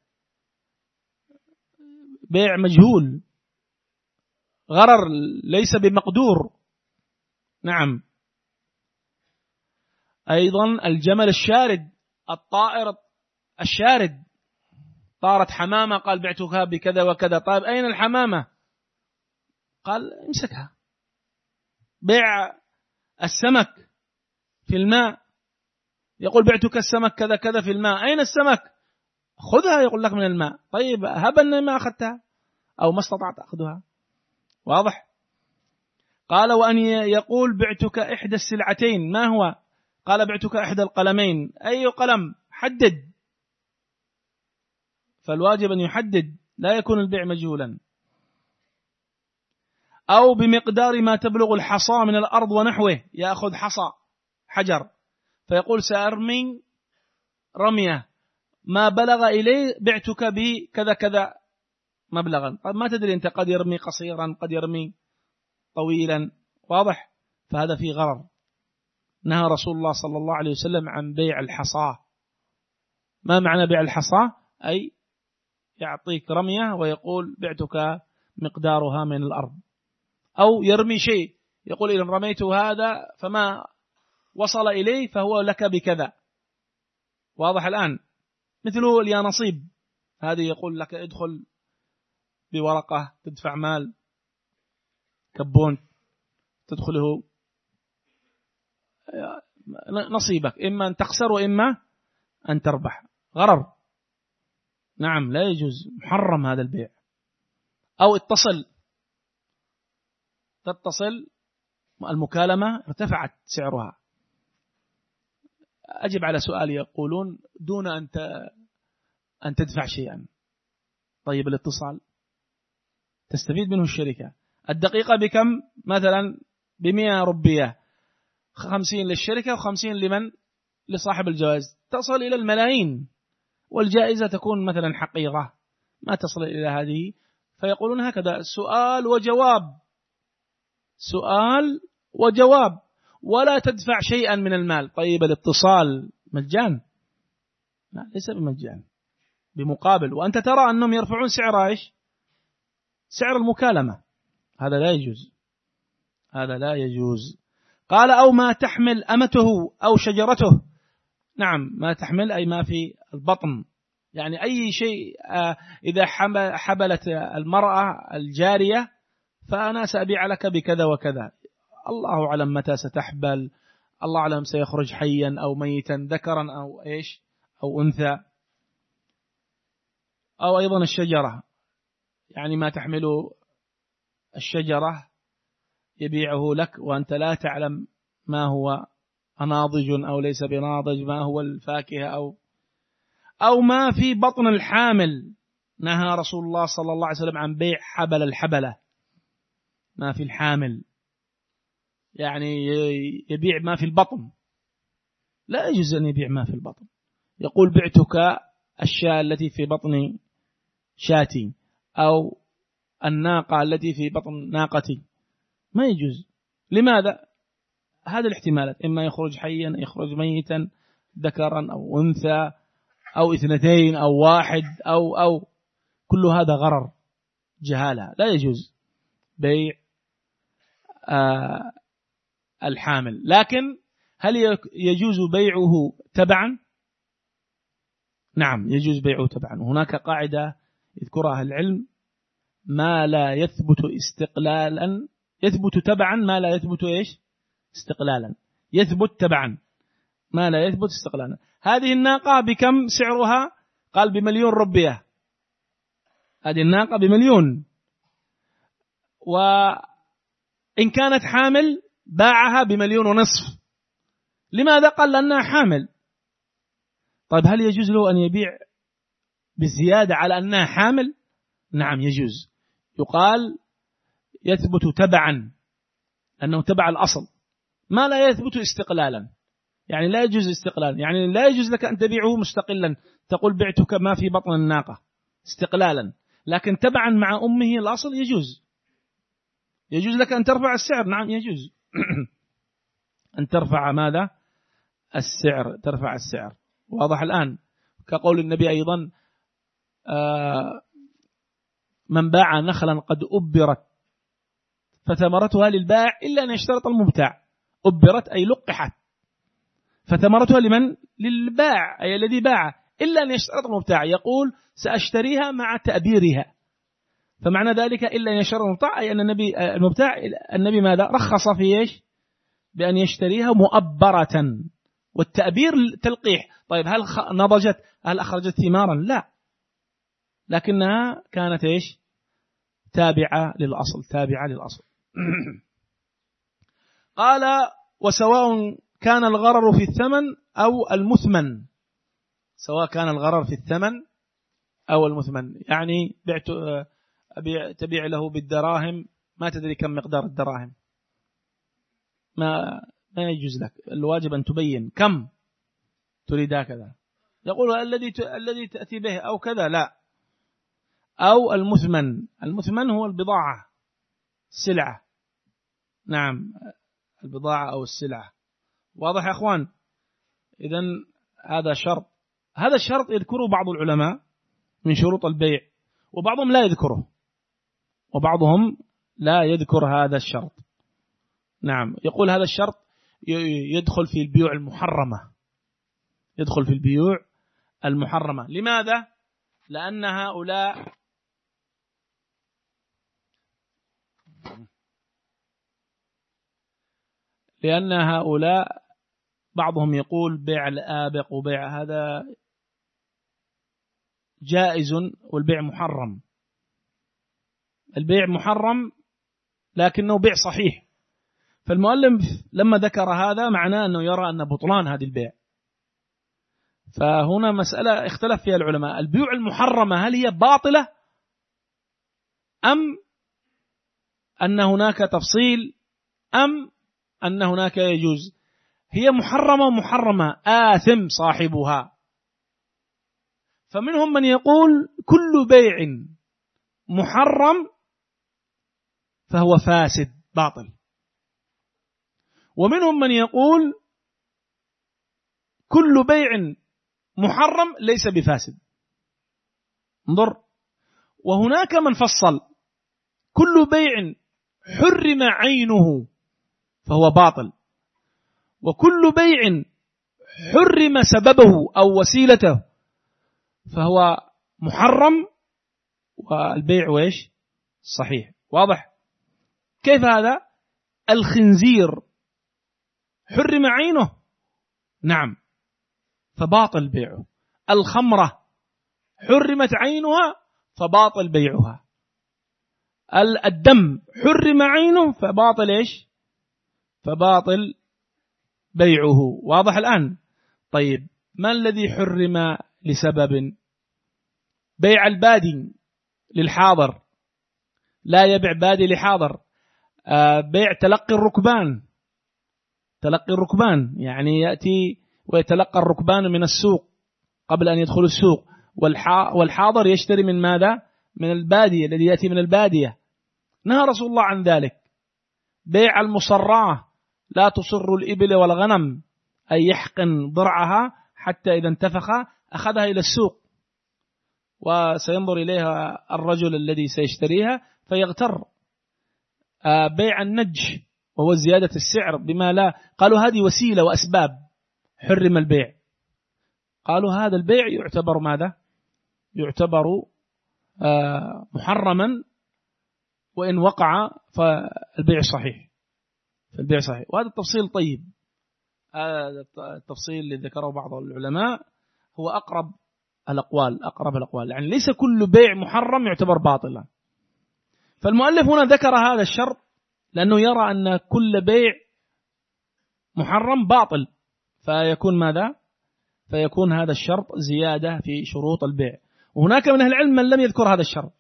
Speaker 1: بيع مجهول. غرر ليس بمقدور. نعم. أيضا الجمل الشارد الطائر الشارد. طارت حمامة قال بعتها بكذا وكذا. طيب أين الحمامة؟ قال امسكها. بيع السمك في الماء. يقول بعتك السمك كذا كذا في الماء. أين السمك؟ خذها يقول لك من الماء. طيب هب أن ما أخذتها. أو ما استطعت أخذها. واضح؟ قال وأن يقول بعتك إحدى السلعتين ما هو؟ قال بعتك إحدى القلمين. أي قلم؟ حدد. فالواجب أن يحدد لا يكون البيع مجهولا. أو بمقدار ما تبلغ الحصى من الأرض ونحوه يأخذ حصى حجر. فيقول سأرمي رمية. ما بلغ إليه بعتك بكذا كذا مبلغا. طيب ما تدري أنت قد يرمي قصيرا قد يرمي طويلا. واضح؟ فهذا فيه غرر نهى رسول الله صلى الله عليه وسلم عن بيع الحصى. ما معنى بيع الحصى؟ أي يعطيك رمية ويقول بعتك مقدارها من الأرض. أو يرمي شيء. يقول إن رميت هذا فما وصل إليه فهو لك بكذا. واضح الآن؟ مثله اليانصيب هذه يقول لك ادخل بورقة تدفع مال. كبون تدخله. نصيبك إما أن تخسر وإما أن تربح. غرر. نعم لا يجوز. محرم هذا البيع. أو اتصل. تتصل المكالمة ارتفعت سعرها. أجب على سؤال يقولون دون أن أن تدفع شيئا. طيب الاتصال. تستفيد منه الشركة. الدقيقة بكم؟ مثلا بمئة ربية. خمسين للشركة وخمسين لمن؟ لصاحب الجواز تصل إلى الملايين. والجائزة تكون مثلا حقيقة. ما تصل إلى هذه؟ فيقولون هكذا سؤال وجواب. سؤال وجواب. ولا تدفع شيئا من المال. طيب الاتصال مجان لا ليس بمجان بمقابل. وأنت ترى أنهم يرفعون سعر إيش؟ سعر المكالمة. هذا لا يجوز. هذا لا يجوز. قال أو ما تحمل أمته أو شجرته. نعم ما تحمل أي ما في البطن. يعني أي شيء آه، إذا حبلت المرأة الجارية فأنا سأبيع لك بكذا وكذا. الله أعلم متى ستحبل. الله أعلم سيخرج حيا أو ميتا ذكرا أو إيش؟ أو أنثى. أو أيضا الشجرة. يعني ما تحمل الشجرة يبيعه لك وأنت لا تعلم ما هو ناضج أو ليس بناضج ما هو الفاكهة أو أو ما في بطن الحامل. نهى رسول الله صلى الله عليه وسلم عن بيع حبل الحبلة. ما في الحامل. يعني يبيع ما في البطن. لا يجوز أن يبيع ما في البطن. يقول بعتك الشاة التي في بطن شاتي أو الناقة التي في بطن ناقتي. ما يجوز. لماذا؟ هذه الاحتمالات إما يخرج حيا يخرج ميتا ذكرا أو أنثى أو اثنتين أو واحد أو أو. كل هذا غرر جهالة لا يجوز. بيع آه الحامل. لكن هل يجوز بيعه تبعا؟ نعم يجوز بيعه تبعا. هناك قاعدة يذكرها العلم. ما لا يثبت استقلالا. يثبت تبعا ما لا يثبت إيش؟ استقلالا. يثبت تبعا ما لا يثبت استقلالا. هذه الناقة بكم سعرها؟ قال بمليون ربية. هذه الناقة بمليون. وإن كانت حامل باعها بمليون ونصف. لماذا قال لأنها حامل؟ طيب هل يجوز له أن يبيع بالزيادة على أنها حامل؟ نعم يجوز. يقال يثبت تبعا أنه تبع الأصل. ما لا يثبت استقلالا. يعني لا يجوز استقلال. يعني لا يجوز لك أن تبيعه مستقلا. تقول بعتك ما في بطن الناقة. استقلالا. لكن تبعا مع أمه الأصل يجوز. يجوز لك أن ترفع السعر. نعم يجوز. أن ترفع ماذا؟ السعر. ترفع السعر. واضح الآن. كقول النبي أيضا آه، من باع نخلا قد أبرت فثمرتها للبائع إلا أن يشترط المبتاع. أبرت أي لقحت. فثمرتها لمن؟ للبائع أي الذي باع إلا أن يشترط المبتاع. يقول سأشتريها مع تأبيرها. فمعنى ذلك إلا أن يشترط المبتاع أي أن النبي المبتاع النبي ماذا؟ رخص في إيش؟ بأن يشتريها مؤبرة. والتأبير تلقيح. طيب هل نضجت؟ هل أخرجت ثمارا؟ لا. لكنها كانت إيش؟ تابعة للأصل تابعة للأصل. قال وسواء كان الغرر في الثمن أو المثمن. سواء كان الغرر في الثمن أو المثمن. يعني بعت أبيع تبيع له بالدراهم ما تدري كم مقدار الدراهم. ما ما يجوز لك. الواجب أن تبين كم تريد هكذا. يقول الذي الذي تأتي به أو كذا. لا. أو المثمن. المثمن هو البضاعة السلعة. نعم البضاعة أو السلعة. واضح يا أخوان؟ إذا هذا شرط. هذا الشرط يذكره بعض العلماء من شروط البيع وبعضهم لا يذكره وبعضهم لا يذكر هذا الشرط. نعم يقول هذا الشرط يدخل في البيوع المحرمة. يدخل في البيوع المحرمة. لماذا؟ لأن هؤلاء لأن هؤلاء بعضهم يقول بيع الآبق وبيع هذا جائز والبيع محرم. البيع محرم لكنه بيع صحيح. فالمؤلف لما ذكر هذا معناه أنه يرى أن بطلان هذه البيع. فهنا مسألة اختلف فيها العلماء. البيوع المحرمة هل هي باطلة أم أن هناك تفصيل أم أن هناك يجوز. هي محرمة محرمة. آثم صاحبها. فمنهم من يقول كل بيع محرم فهو فاسد باطل. ومنهم من يقول كل بيع محرم ليس بفاسد. انظر. وهناك من فصل. كل بيع حرم عينه فهو باطل. وكل بيع حرم سببه أو وسيلته فهو محرم. والبيع ويش صحيح. واضح؟ كيف هذا؟ الخنزير. حرم عينه؟ نعم. فباطل بيعه. الخمرة. حرمت عينها؟ فباطل بيعها. الدم حرم عينه فباطل إيش؟ فباطل بيعه. واضح الآن؟ طيب ما الذي حرم لسبب؟ بيع البادي للحاضر. لا يبيع بادي لحاضر. آه، بيع تلقي الركبان. تلقي الركبان يعني يأتي ويتلقى الركبان من السوق قبل أن يدخل السوق. والحاضر يشتري من ماذا؟ من البادية الذي يأتي من البادية. نهى رسول الله عن ذلك. بيع المصرعة لا تصر الإبل والغنم أي يحقن ضرعها حتى إذا انتفخ أخذها إلى السوق. وسينظر إليها الرجل الذي سيشتريها فيغتر. آه، بيع النج وهو زيادة السعر بما لا قالوا هذه وسيلة وأسباب حرم البيع. قالوا هذا البيع يعتبر ماذا؟ يعتبر آه، محرما وإن وقع فالبيع صحيح. فالبيع صحيح. وهذا التفصيل طيب. هذا التفصيل اللي ذكره بعض العلماء هو أقرب الأقوال أقرب الأقوال. يعني ليس كل بيع محرم يعتبر باطلا. فالمؤلف هنا ذكر هذا الشرط لأنه يرى أن كل بيع محرم باطل. فيكون ماذا؟ فيكون هذا الشرط زيادة في شروط البيع. وهناك من أهل العلم من لم يذكر هذا الشرط.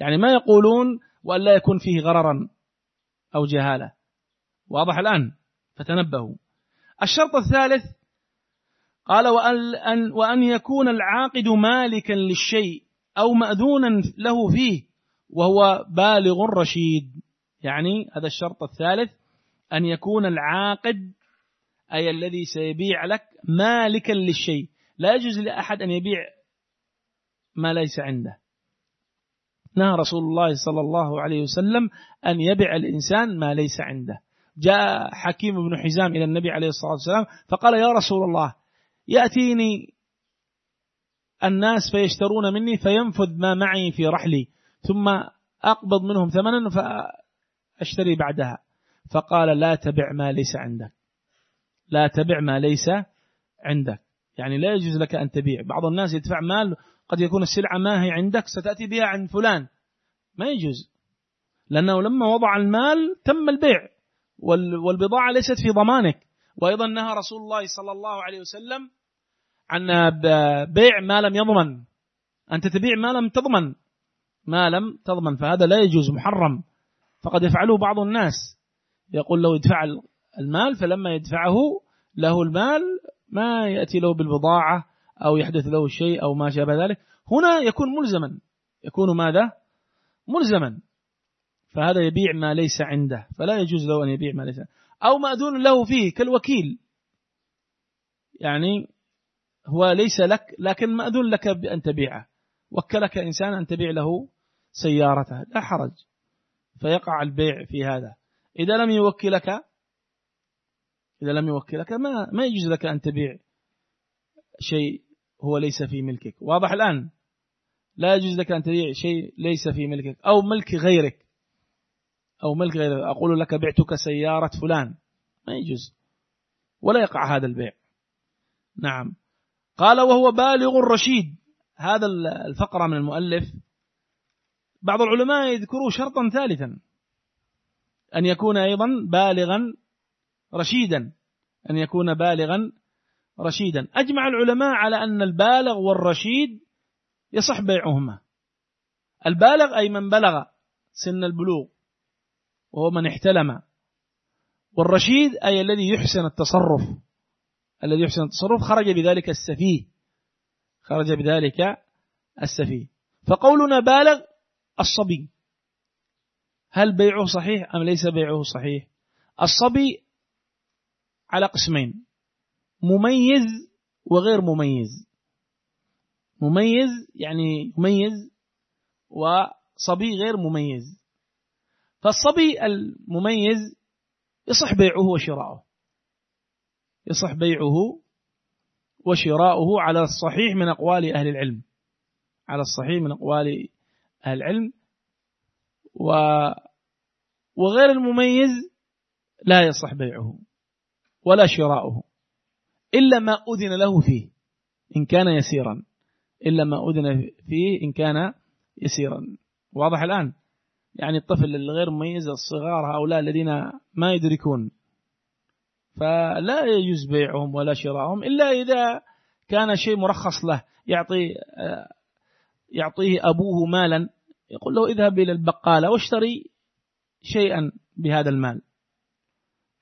Speaker 1: يعني ما يقولون وأن لا يكون فيه غررا أو جهالة. واضح الآن؟ فتنبهوا. الشرط الثالث قال وأن, وأن يكون العاقد مالكا للشيء أو مأذونا له فيه وهو بالغ رشيد. يعني هذا الشرط الثالث أن يكون العاقد أي الذي سيبيع لك مالكا للشيء. لا يجوز لأحد أن يبيع ما ليس عنده. نهى رسول الله صلى الله عليه وسلم أن يبيع الإنسان ما ليس عنده. جاء حكيم بن حزام إلى النبي عليه الصلاة والسلام فقال يا رسول الله يأتيني الناس فيشترون مني فينفذ ما معي في رحلي ثم أقبض منهم ثمنا فأشتري بعدها. فقال لا تبع ما ليس عندك. لا تبع ما ليس عندك. يعني لا يجوز لك أن تبيع. بعض الناس يدفع مال قد يكون السلعة ما هي عندك ستأتي بها عند فلان. ما يجوز. لأنه لما وضع المال تم البيع والبضاعة ليست في ضمانك. وأيضا نهى رسول الله صلى الله عليه وسلم عن بيع ما لم يضمن. أنت تبيع ما لم تضمن. ما لم تضمن فهذا لا يجوز محرم. فقد يفعله بعض الناس. يقول له ادفع المال فلما يدفعه له المال ما يأتي له بالبضاعة أو يحدث له شيء أو ما شابه ذلك. هنا يكون ملزما. يكون ماذا؟ ملزما. فهذا يبيع ما ليس عنده. فلا يجوز له أن يبيع ما ليس عنده. أو مأذون له فيه كالوكيل. يعني هو ليس لك لكن مأذون لك بأن تبيعه. وكلك إنسان أن تبيع له سيارته. لا حرج. فيقع البيع في هذا. إذا لم يوكلك إذا لم يوكلك ما ما يجوز لك أن تبيع شيء هو ليس في ملكك. واضح الآن؟ لا يجوز لك أن تبيع شيء ليس في ملكك. أو ملك غيرك. أو ملك غيرك أقول لك بعتك سيارة فلان. ما يجوز. ولا يقع هذا البيع. نعم. قال وهو بالغ رشيد. هذا الفقرة من المؤلف. بعض العلماء يذكروا شرطا ثالثا. أن يكون أيضا بالغا رشيدا. أن يكون بالغا رشيدا. أجمع العلماء على أن البالغ والرشيد يصح بيعهما. البالغ أي من بلغ سن البلوغ وهو من احتلم. والرشيد أي الذي يحسن التصرف. الذي يحسن التصرف خرج بذلك السفيه. خرج بذلك السفيه. فقولنا بالغ الصبي. هل بيعه صحيح أم ليس بيعه صحيح؟ الصبي على قسمين. مميز وغير مميز. مميز يعني مميز وصبي غير مميز. فالصبي المميز يصح بيعه وشراؤه يصح بيعه وشراؤه على الصحيح من أقوال أهل العلم. على الصحيح من أقوال أهل العلم. و وغير المميز لا يصح بيعه ولا شراؤه. إلا ما أذن له فيه إن كان يسيرا. إلا ما أذن فيه إن كان يسيرا. واضح الآن؟ يعني الطفل الغير مميز الصغار هؤلاء الذين ما يدركون. فلا يجوز بيعهم ولا شراؤهم إلا إذا كان شيء مرخص له يعطي يعطيه أبوه مالا. يقول له اذهب إلى البقالة واشتري شيئا بهذا المال.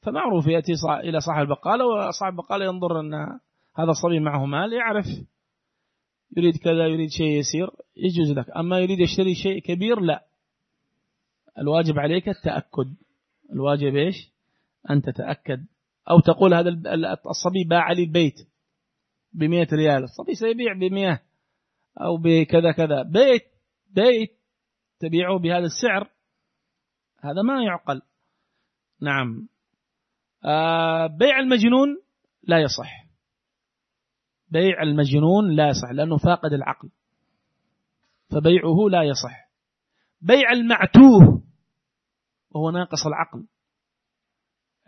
Speaker 1: فمعروف يأتي إلى صاحب البقالة وصاحب البقالة ينظر أن هذا الصبي معه مال يعرف يريد كذا يريد شيء يسير يجوز لك. أما يريد يشتري شيء كبير لا. الواجب عليك التأكد. الواجب إيش؟ أن تتأكد. أو تقول هذا الصبي باع لي البيت بمئة ريال. الصبي سيبيع بمئة أو بكذا كذا. بيت بيت تبيعه بهذا السعر هذا ما يعقل. نعم. بيع المجنون لا يصح. بيع المجنون لا يصح لأنه فاقد العقل. فبيعه لا يصح. بيع المعتوه وهو ناقص العقل.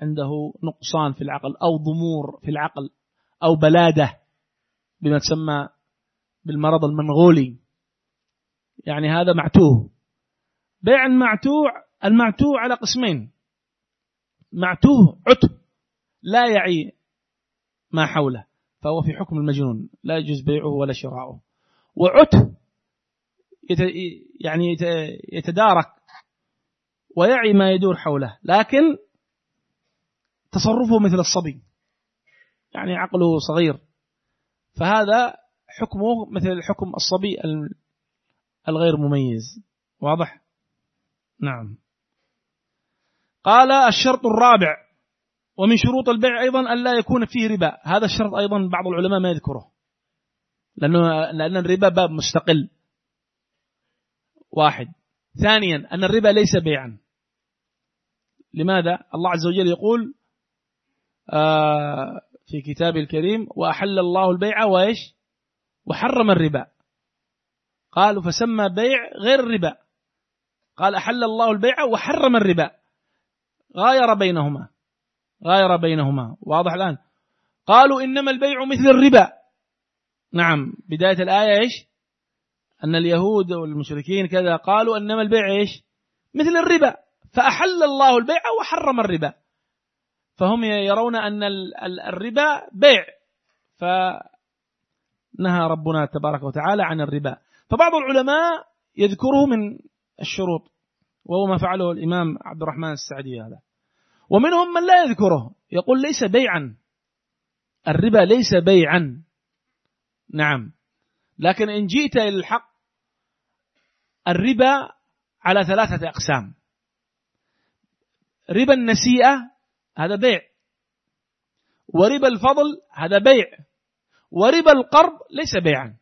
Speaker 1: عنده نقصان في العقل أو ضمور في العقل أو بلادة بما تسمى بالمرض المنغولي. يعني هذا معتوه. بيع المعتوع المعتوع على قسمين. معتوه عتب لا يعي ما حوله فهو في حكم المجنون لا يجوز بيعه ولا شراؤه. وعته يعني يتدارك ويعي ما يدور حوله لكن تصرفه مثل الصبي يعني عقله صغير. فهذا حكمه مثل حكم الصبي الغير مميز واضح؟ نعم. قال الشرط الرابع ومن شروط البيع أيضا أن لا يكون فيه ربا. هذا الشرط أيضا بعض العلماء ما يذكره. لأنه لأن الربا باب مستقل. واحد. ثانيا أن الربا ليس بيعا. لماذا؟ الله عز وجل يقول آه، في كتابه الكريم وأحل الله البيع وإيش؟ وحرم الربا. قالوا فسمى بيع غير الربا. قال أحل الله البيع وحرم الربا. غاير بينهما. غاير بينهما. واضح الآن. قالوا إنما البيع مثل الربا. نعم. بداية الآية إيش؟ أن اليهود والمشركين كذا قالوا إنما البيع إيش؟ مثل الربا. فأحل الله البيع وحرم الربا. فهم يرون أن الربا بيع. فنهى ربنا تبارك وتعالى عن الربا. فبعض العلماء يذكره من الشروط. وهو ما فعله الإمام عبد الرحمن السعدي هذا. ومنهم من لا يذكره يقول ليس بيعا. الربا ليس بيعا. نعم. لكن إن جئت إلى الحق الربا على ثلاثة أقسام. ربا النسيئة هذا بيع. وربا الفضل هذا بيع. وربا القرض ليس بيعا.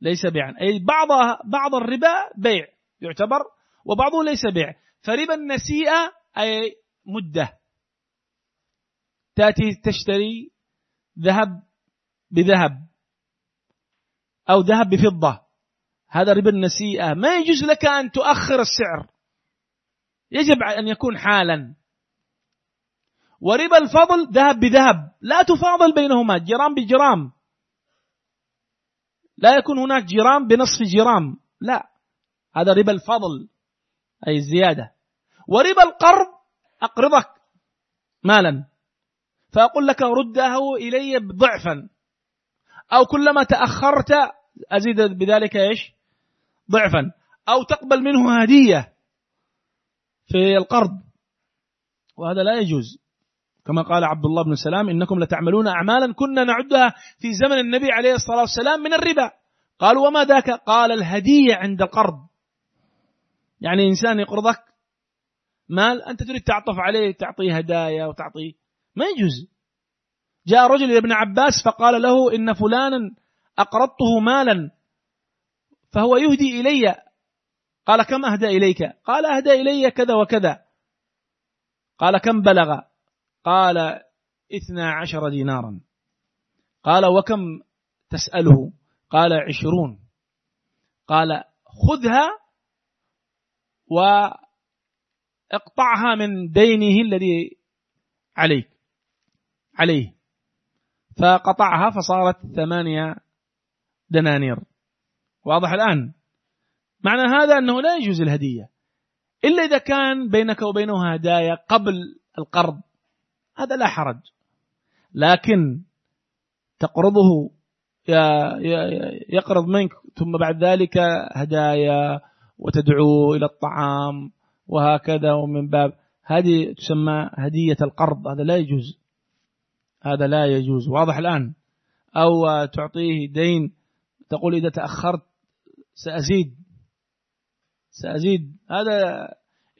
Speaker 1: ليس بيعا. أي بعض بعض الربا بيع. يعتبر وبعضه ليس بيع. فربا النسيئة أي مدة. تأتي تشتري ذهب بذهب أو ذهب بفضة. هذا ربا النسيئة ما يجوز لك أن تؤخر السعر. يجب أن يكون حالا. وربا الفضل ذهب بذهب. لا تفاضل بينهما. جرام بجرام. لا يكون هناك جرام بنصف جرام. لا. هذا ربا الفضل. أي الزيادة وربا القرض أقرضك مالا فأقول لك رده إلي ضعفا. أو كلما تأخرت أزيد بذلك إيش؟ ضعفا. أو تقبل منه هدية في القرض وهذا لا يجوز. كما قال عبد الله بن سلام إنكم لتعملون أعمالا كنا نعدها في زمن النبي عليه الصلاة والسلام من الربا. قالوا وما ذاك؟ قال الهدية عند القرض يعني إنسان يقرضك مال أنت تريد تعطف عليه تعطيه هدايا وتعطيه. ما يجوز. جاء رجل إلى ابن عباس فقال له إن فلانا أقرضته مالا فهو يهدي إلي. قال كم أهدى إليك؟ قال أهدى إلي كذا وكذا. قال كم بلغ؟ قال اثنا عشر دينارا. قال وكم تسأله؟ قال عشرون. قال خذها واقطعها من دينه الذي عليك عليه. فقطعها فصارت ثمانية دنانير. واضح الآن. معنى هذا أنه لا يجوز الهدية. إلا إذا كان بينك وبينه هدايا قبل القرض هذا لا حرج. لكن تقرضه يقرض منك ثم بعد ذلك هدايا وتدعو إلى الطعام وهكذا ومن باب. هذه تسمى هدية القرض. هذا لا يجوز. هذا لا يجوز. واضح الآن. أو تعطيه دين. تقول إذا تأخرت سأزيد. سأزيد. هذا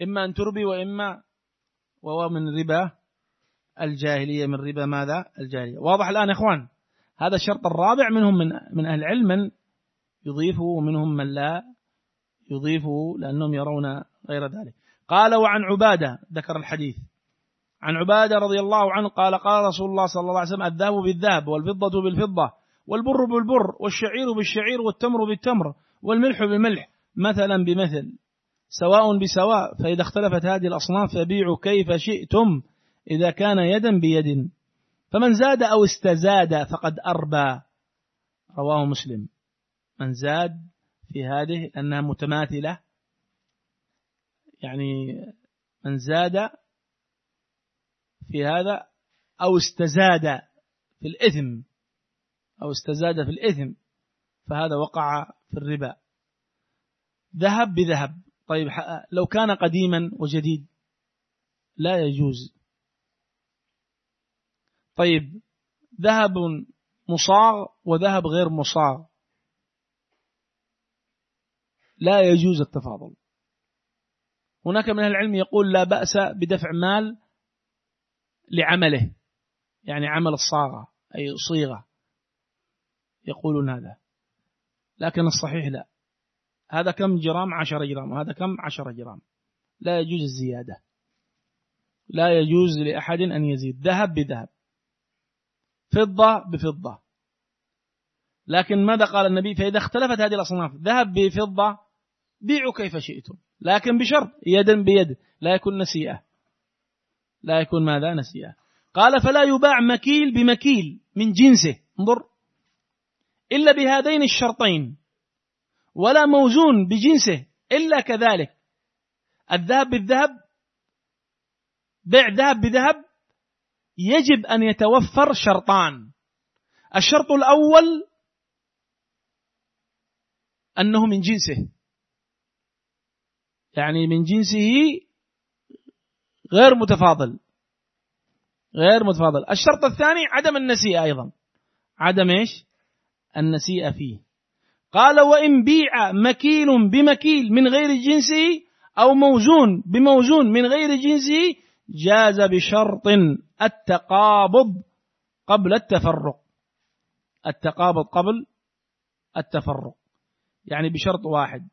Speaker 1: إما أن تربي وإما وهو من ربا الجاهلية. من ربا ماذا؟ الجاهلية. واضح الآن يا إخوان. هذا الشرط الرابع منهم من, من أهل العلم من يضيفه ومنهم من لا يضيفه لأنهم يرون غير ذلك. قال وعن عبادة ذكر الحديث. عن عبادة رضي الله عنه قال قال رسول الله صلى الله عليه وسلم الذهب بالذهب والفضة بالفضة والبر بالبر والشعير بالشعير والتمر بالتمر والملح بالملح مثلا بمثل. سواء بسواء فإذا اختلفت هذه الأصناف فبيعوا كيف شئتم إذا كان يدا بيد. فمن زاد أو استزاد فقد أربى. رواه مسلم. من زاد في هذه أنها متماثلة. يعني من زاد في هذا أو استزاد في الإثم أو استزاد في الإثم فهذا وقع في الربا. ذهب بذهب. طيب لو كان قديما وجديد لا يجوز. طيب ذهب مصاغ وذهب غير مصاغ. لا يجوز التفاضل. هناك من العلم يقول لا بأس بدفع مال لعمله يعني عمل الصاغة أي صيغة يقولون هذا لكن الصحيح لا. هذا كم جرام؟ عشر جرام. وهذا كم؟ عشر جرام. لا يجوز الزيادة. لا يجوز لأحد أن يزيد. ذهب بذهب. فضة بفضة. لكن ماذا قال النبي؟ فإذا اختلفت هذه الأصناف ذهب بفضة بيعوا كيف شئتم. لكن بشرط يدا بيد لا يكون نسيئة. لا يكون ماذا؟ نسيئة. قال فلا يباع مكيل بمكيل من جنسه. انظر. إلا بهذين الشرطين. ولا موزون بجنسه. إلا كذلك. الذهب بالذهب بيع ذهب بذهب يجب أن يتوفر شرطان. الشرط الأول أنه من جنسه. يعني من جنسه غير متفاضل. غير متفاضل. الشرط الثاني عدم النسيئة أيضا. عدم إيش؟ النسيئة فيه. قال وإن بيع مكيل بمكيل من غير جنسه أو موزون بموزون من غير جنسه جاز بشرط التقابض قبل التفرق. التقابض قبل التفرق. يعني بشرط واحد.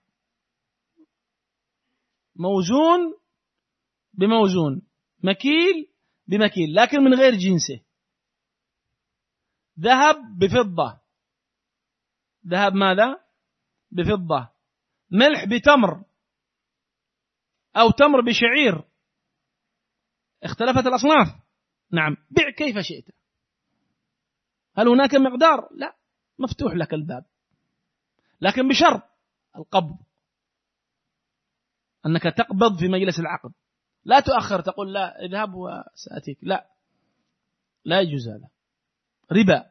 Speaker 1: موزون بموزون مكيل بمكيل لكن من غير جنسه. ذهب بفضة. ذهب ماذا؟ بفضة. ملح بتمر أو تمر بشعير. اختلفت الأصناف. نعم. بع كيف شئت. هل هناك مقدار؟ لا. مفتوح لك الباب. لكن بشرط القبض. أنك تقبض في مجلس العقد. لا تؤخر تقول لا اذهب وسأتيك. لا. لا يجوز هذا. ربا.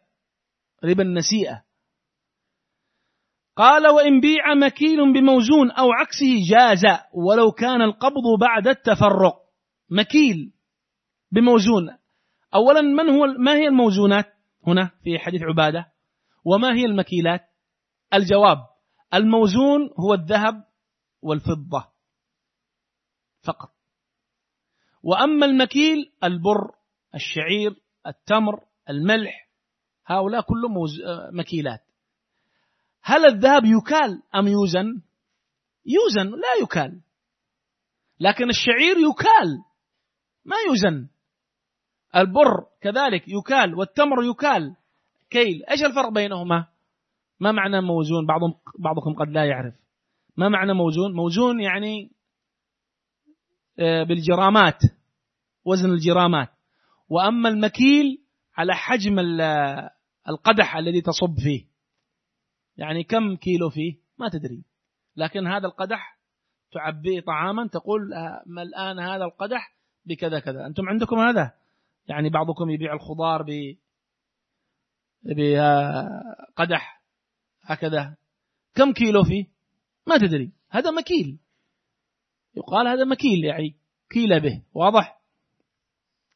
Speaker 1: ربا النسيئة. قال وإن بيع مكيل بموزون أو عكسه جاز ولو كان القبض بعد التفرق. مكيل بموزون. أولا من هو ما هي الموزونات؟ هنا في حديث عبادة. وما هي المكيلات؟ الجواب الموزون هو الذهب والفضة. فقط. وأما المكيل البر الشعير التمر الملح هؤلاء كلهم مكيلات. هل الذهب يكال أم يوزن؟ يوزن لا يكال. لكن الشعير يكال ما يوزن. البر كذلك يكال والتمر يكال. كيل إيش الفرق بينهما؟ ما معنى موزون؟ بعضهم بعضكم قد لا يعرف. ما معنى موزون؟ موزون يعني آه، بالجرامات وزن الجرامات. وأما المكيل على حجم القدح الذي تصب فيه. يعني كم كيلو فيه؟ ما تدري. لكن هذا القدح تعبيه طعاما تقول آه، الآن هذا القدح بكذا كذا. أنتم عندكم هذا؟ يعني بعضكم يبيع الخضار ب بقدح هكذا. كم كيلو فيه؟ ما تدري. هذا مكيل. يقال هذا مكيل يعني كيل به واضح؟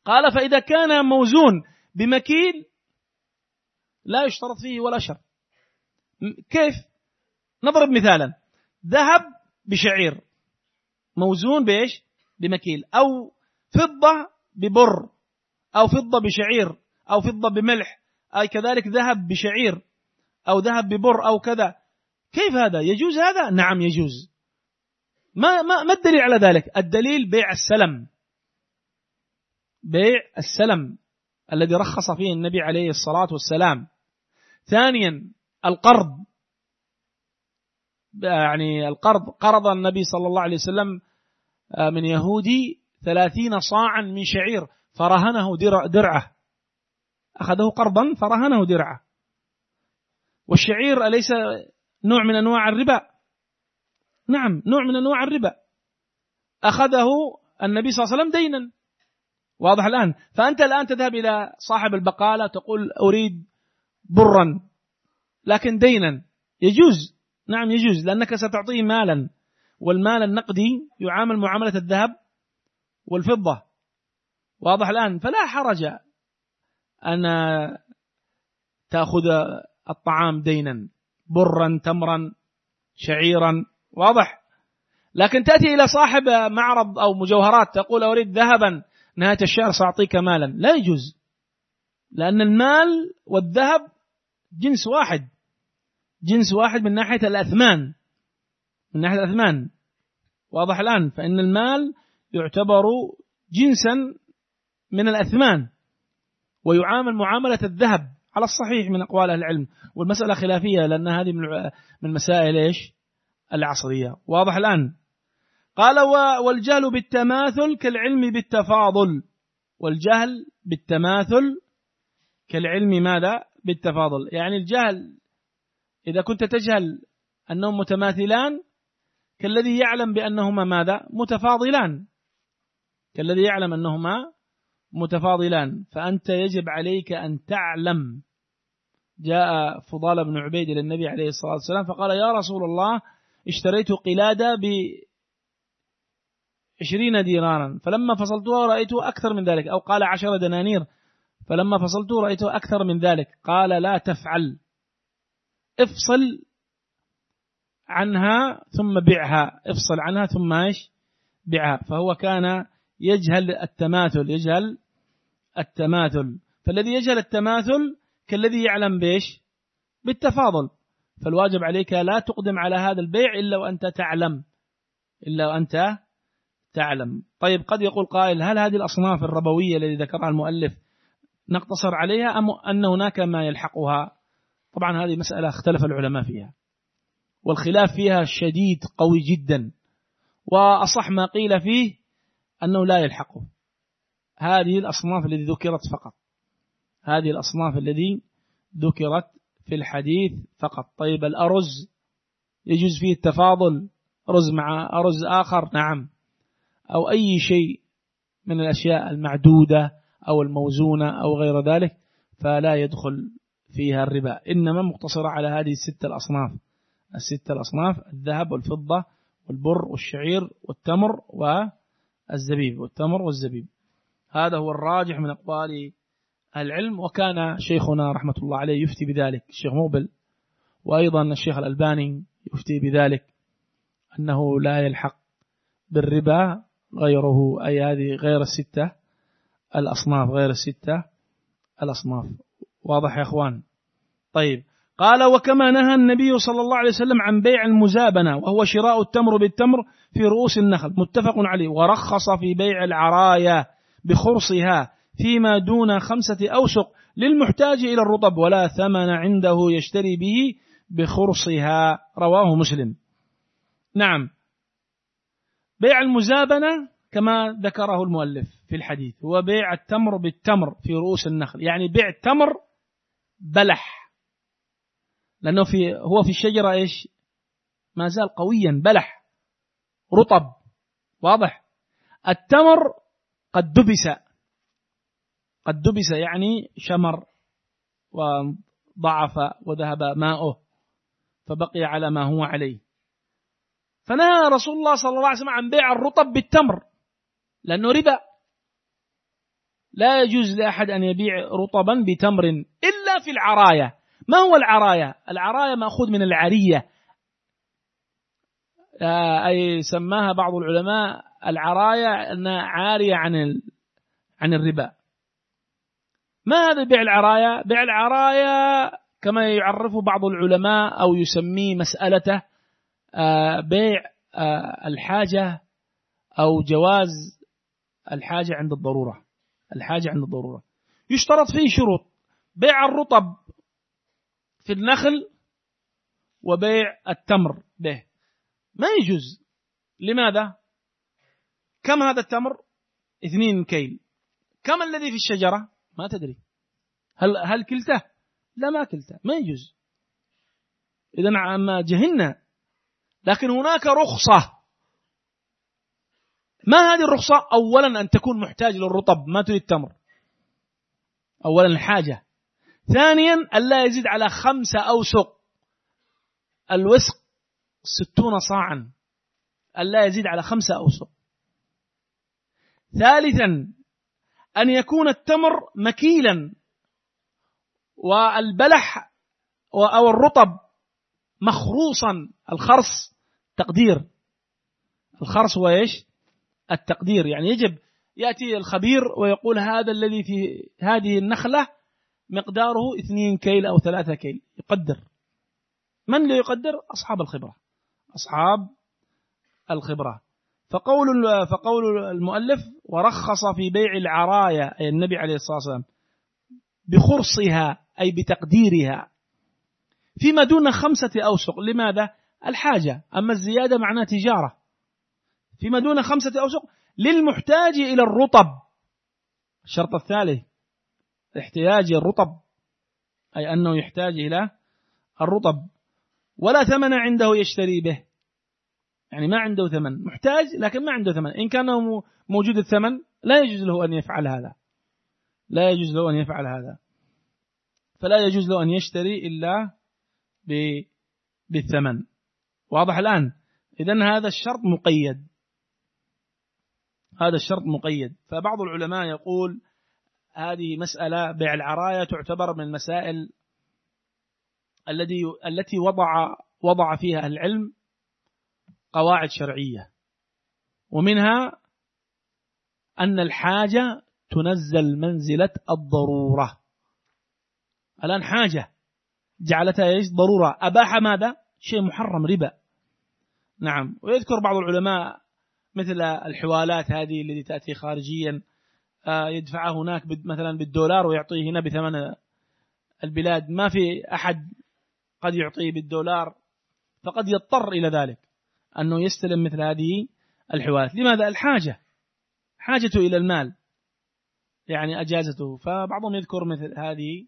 Speaker 1: قال فإذا كان موزون بمكيل لا يشترط فيه ولا شر. كيف؟ نضرب مثالا. ذهب بشعير موزون بإيش؟ بمكيل. أو فضة ببر أو فضة بشعير أو فضة بملح. أي كذلك ذهب بشعير أو ذهب ببر أو كذا. كيف هذا؟ يجوز هذا؟ نعم يجوز. ما, ما, ما الدليل على ذلك؟ الدليل بيع السلم. بيع السلم الذي رخص فيه النبي عليه الصلاة والسلام. ثانيا القرض. يعني القرض قرض النبي صلى الله عليه وسلم آه، من يهودي ثلاثين صاعا من شعير فرهنه درع درعة. أخذه قرضا فرهنه درعة. والشعير أليس نوع من أنواع الربا؟ نعم نوع من أنواع الربا. أخذه النبي صلى الله عليه وسلم دينا. واضح الآن؟ فأنت الآن تذهب إلى صاحب البقالة تقول أريد برا لكن دينا. يجوز. نعم يجوز لأنك ستعطيه مالا. والمال النقدي يعامل معاملة الذهب والفضة. واضح الآن؟ فلا حرج أن تأخذ الطعام دينا. برا تمرا شعيرا. واضح. لكن تأتي إلى صاحب معرض أو مجوهرات تقول أريد ذهبا نهاية الشهر سأعطيك مالا. لا يجوز لأن المال والذهب جنس واحد. جنس واحد من ناحية الأثمان. من ناحية الأثمان. واضح الآن فإن المال يعتبر جنسا من الأثمان ويعامل معاملة الذهب على الصحيح من أقوال العلم. والمسألة خلافية لأن هذه من مسائل إيش؟ العصرية. واضح الآن. قال والجهل بالتماثل كالعلم بالتفاضل. والجهل بالتماثل كالعلم ماذا؟ بالتفاضل. يعني الجهل إذا كنت تجهل أنهم متماثلان كالذي يعلم بأنهما ماذا؟ متفاضلان. كالذي يعلم أنهما متفاضلان. فأنت يجب عليك أن تعلم. جاء فضال بن عبيد إلى النبي عليه الصلاة والسلام فقال يا رسول الله اشتريت قلادة ب عشرين دينارا. فلما فصلتها رأيته أكثر من ذلك. أو قال عشر دنانير. فلما فصلته رأيته أكثر من ذلك. قال لا تفعل. افصل عنها ثم بيعها افصل عنها ثم إيش؟ بيعها فهو كان يجهل التماثل. يجهل التماثل. فالذي يجهل التماثل كالذي يعلم بيش بالتفاضل. فالواجب عليك لا تقدم على هذا البيع إلا وأنت تعلم إلا وأنت تعلم. طيب قد يقول قائل هل هذه الأصناف الربوية التي ذكرها المؤلف نقتصر عليها أم أن هناك ما يلحقها؟ طبعا هذه مسألة اختلف العلماء فيها والخلاف فيها شديد قوي جدا. وأصح ما قيل فيه أنه لا يلحقه. هذه الأصناف التي ذكرت فقط. هذه الأصناف التي ذكرت في الحديث فقط. طيب الأرز؟ يجوز فيه التفاضل؟ رز مع أرز آخر؟ نعم. أو أي شيء من الأشياء المعدودة أو الموزونة أو غير ذلك فلا يدخل فيها الربا. إنما مقتصرة على هذه الستة الأصناف. الستة الأصناف الذهب والفضة والبر والشعير والتمر والزبيب. والتمر والزبيب. هذا هو الراجح من أقوال العلم وكان شيخنا رحمة الله عليه يفتي بذلك الشيخ موبل وأيضا الشيخ الألباني يفتي بذلك أنه لا يلحق بالربا غيره أي هذه غير الستة الأصناف غير الستة الأصناف. واضح يا أخوان؟ طيب. قال وكما نهى النبي صلى الله عليه وسلم عن بيع المزابنة وهو شراء التمر بالتمر في رؤوس النخل متفق عليه. ورخص في بيع العرايا بخرصها فيما دون خمسة أوسق للمحتاج إلى الرطب ولا ثمن عنده يشتري به بخرصها. رواه مسلم. نعم. بيع المزابنة كما ذكره المؤلف في الحديث هو بيع التمر بالتمر في رؤوس النخل. يعني بيع تمر بلح. لأنه في هو في الشجرة إيش؟ ما زال قويا. بلح. رطب. واضح؟ التمر قد دبس. قد دبس يعني شمر وضعف وذهب ماؤه فبقي على ما هو عليه. فنهى رسول الله صلى الله عليه وسلم عن بيع الرطب بالتمر لأنه ربا. لا يجوز لأحد أن يبيع رطبا بتمر إلا في العراية. ما هو العراية؟ العراية مأخوذ من العرية. آه، أي سماها بعض العلماء العراية أنها عارية عن عن الربا. ما هذا بيع العراية بيع العراية كما يعرفه بعض العلماء أو يسميه مسألته آه، بيع آه، الحاجة أو جواز الحاجة عند الضرورة. الحاجة عند الضرورة. يشترط فيه شروط. بيع الرطب في النخل وبيع التمر به. ما يجوز. لماذا؟ كم هذا التمر؟ اثنين كيل. كم الذي في الشجرة؟ ما تدري. هل هل كلته؟ لا ما كلته. ما يجوز. إذا ما جهلنا. لكن هناك رخصة. ما هذه الرخصة؟ أولا أن تكون محتاج للرطب ما تريد تمر. أولا الحاجة. ثانيا أن لا يزيد على خمسة أوسق. الوسق ستون صاعا. أن لا يزيد على خمسة أوسق. ثالثا أن يكون التمر مكيلا والبلح أو الرطب مخروصا. الخرص تقدير. الخرص هو إيش؟ التقدير. يعني يجب يأتي الخبير ويقول هذا الذي في هذه النخلة مقداره اثنين كيل أو ثلاثة كيل. يقدر. من اللي يقدر؟ أصحاب الخبرة. أصحاب الخبرة. فقول فقول المؤلف ورخص في بيع العرايا أي النبي عليه الصلاة والسلام بخرصها أي بتقديرها. فيما دون خمسة أوسق. لماذا؟ الحاجة. أما الزيادة معناه تجارة. فيما دون خمسة أوسق للمحتاج إلى الرطب. الشرط الثالث احتياج الرطب أي أنه يحتاج إلى الرطب. ولا ثمن عنده يشتري به. يعني ما عنده ثمن. محتاج لكن ما عنده ثمن. إن كان موجود الثمن لا يجوز له أن يفعل هذا. لا يجوز له أن يفعل هذا. فلا يجوز له أن يشتري إلا بالثمن. واضح الآن؟ إذا هذا الشرط مقيد. هذا الشرط مقيد. فبعض العلماء يقول هذه مسألة بيع العراية تعتبر من المسائل التي وضع وضع فيها العلم قواعد شرعية. ومنها أن الحاجة تنزل منزلة الضرورة. الآن حاجة جعلتها إيش؟ ضرورة. أباح ماذا؟ شيء محرم ربا. نعم. ويذكر بعض العلماء مثل الحوالات هذه التي تأتي خارجيا آه، يدفعها هناك مثلا بالدولار ويعطيه هنا بثمن البلاد. ما في أحد قد يعطيه بالدولار فقد يضطر إلى ذلك. أنه يستلم مثل هذه الحوالات لماذا؟ الحاجة. حاجته إلى المال. يعني أجازته. فبعضهم يذكر مثل هذه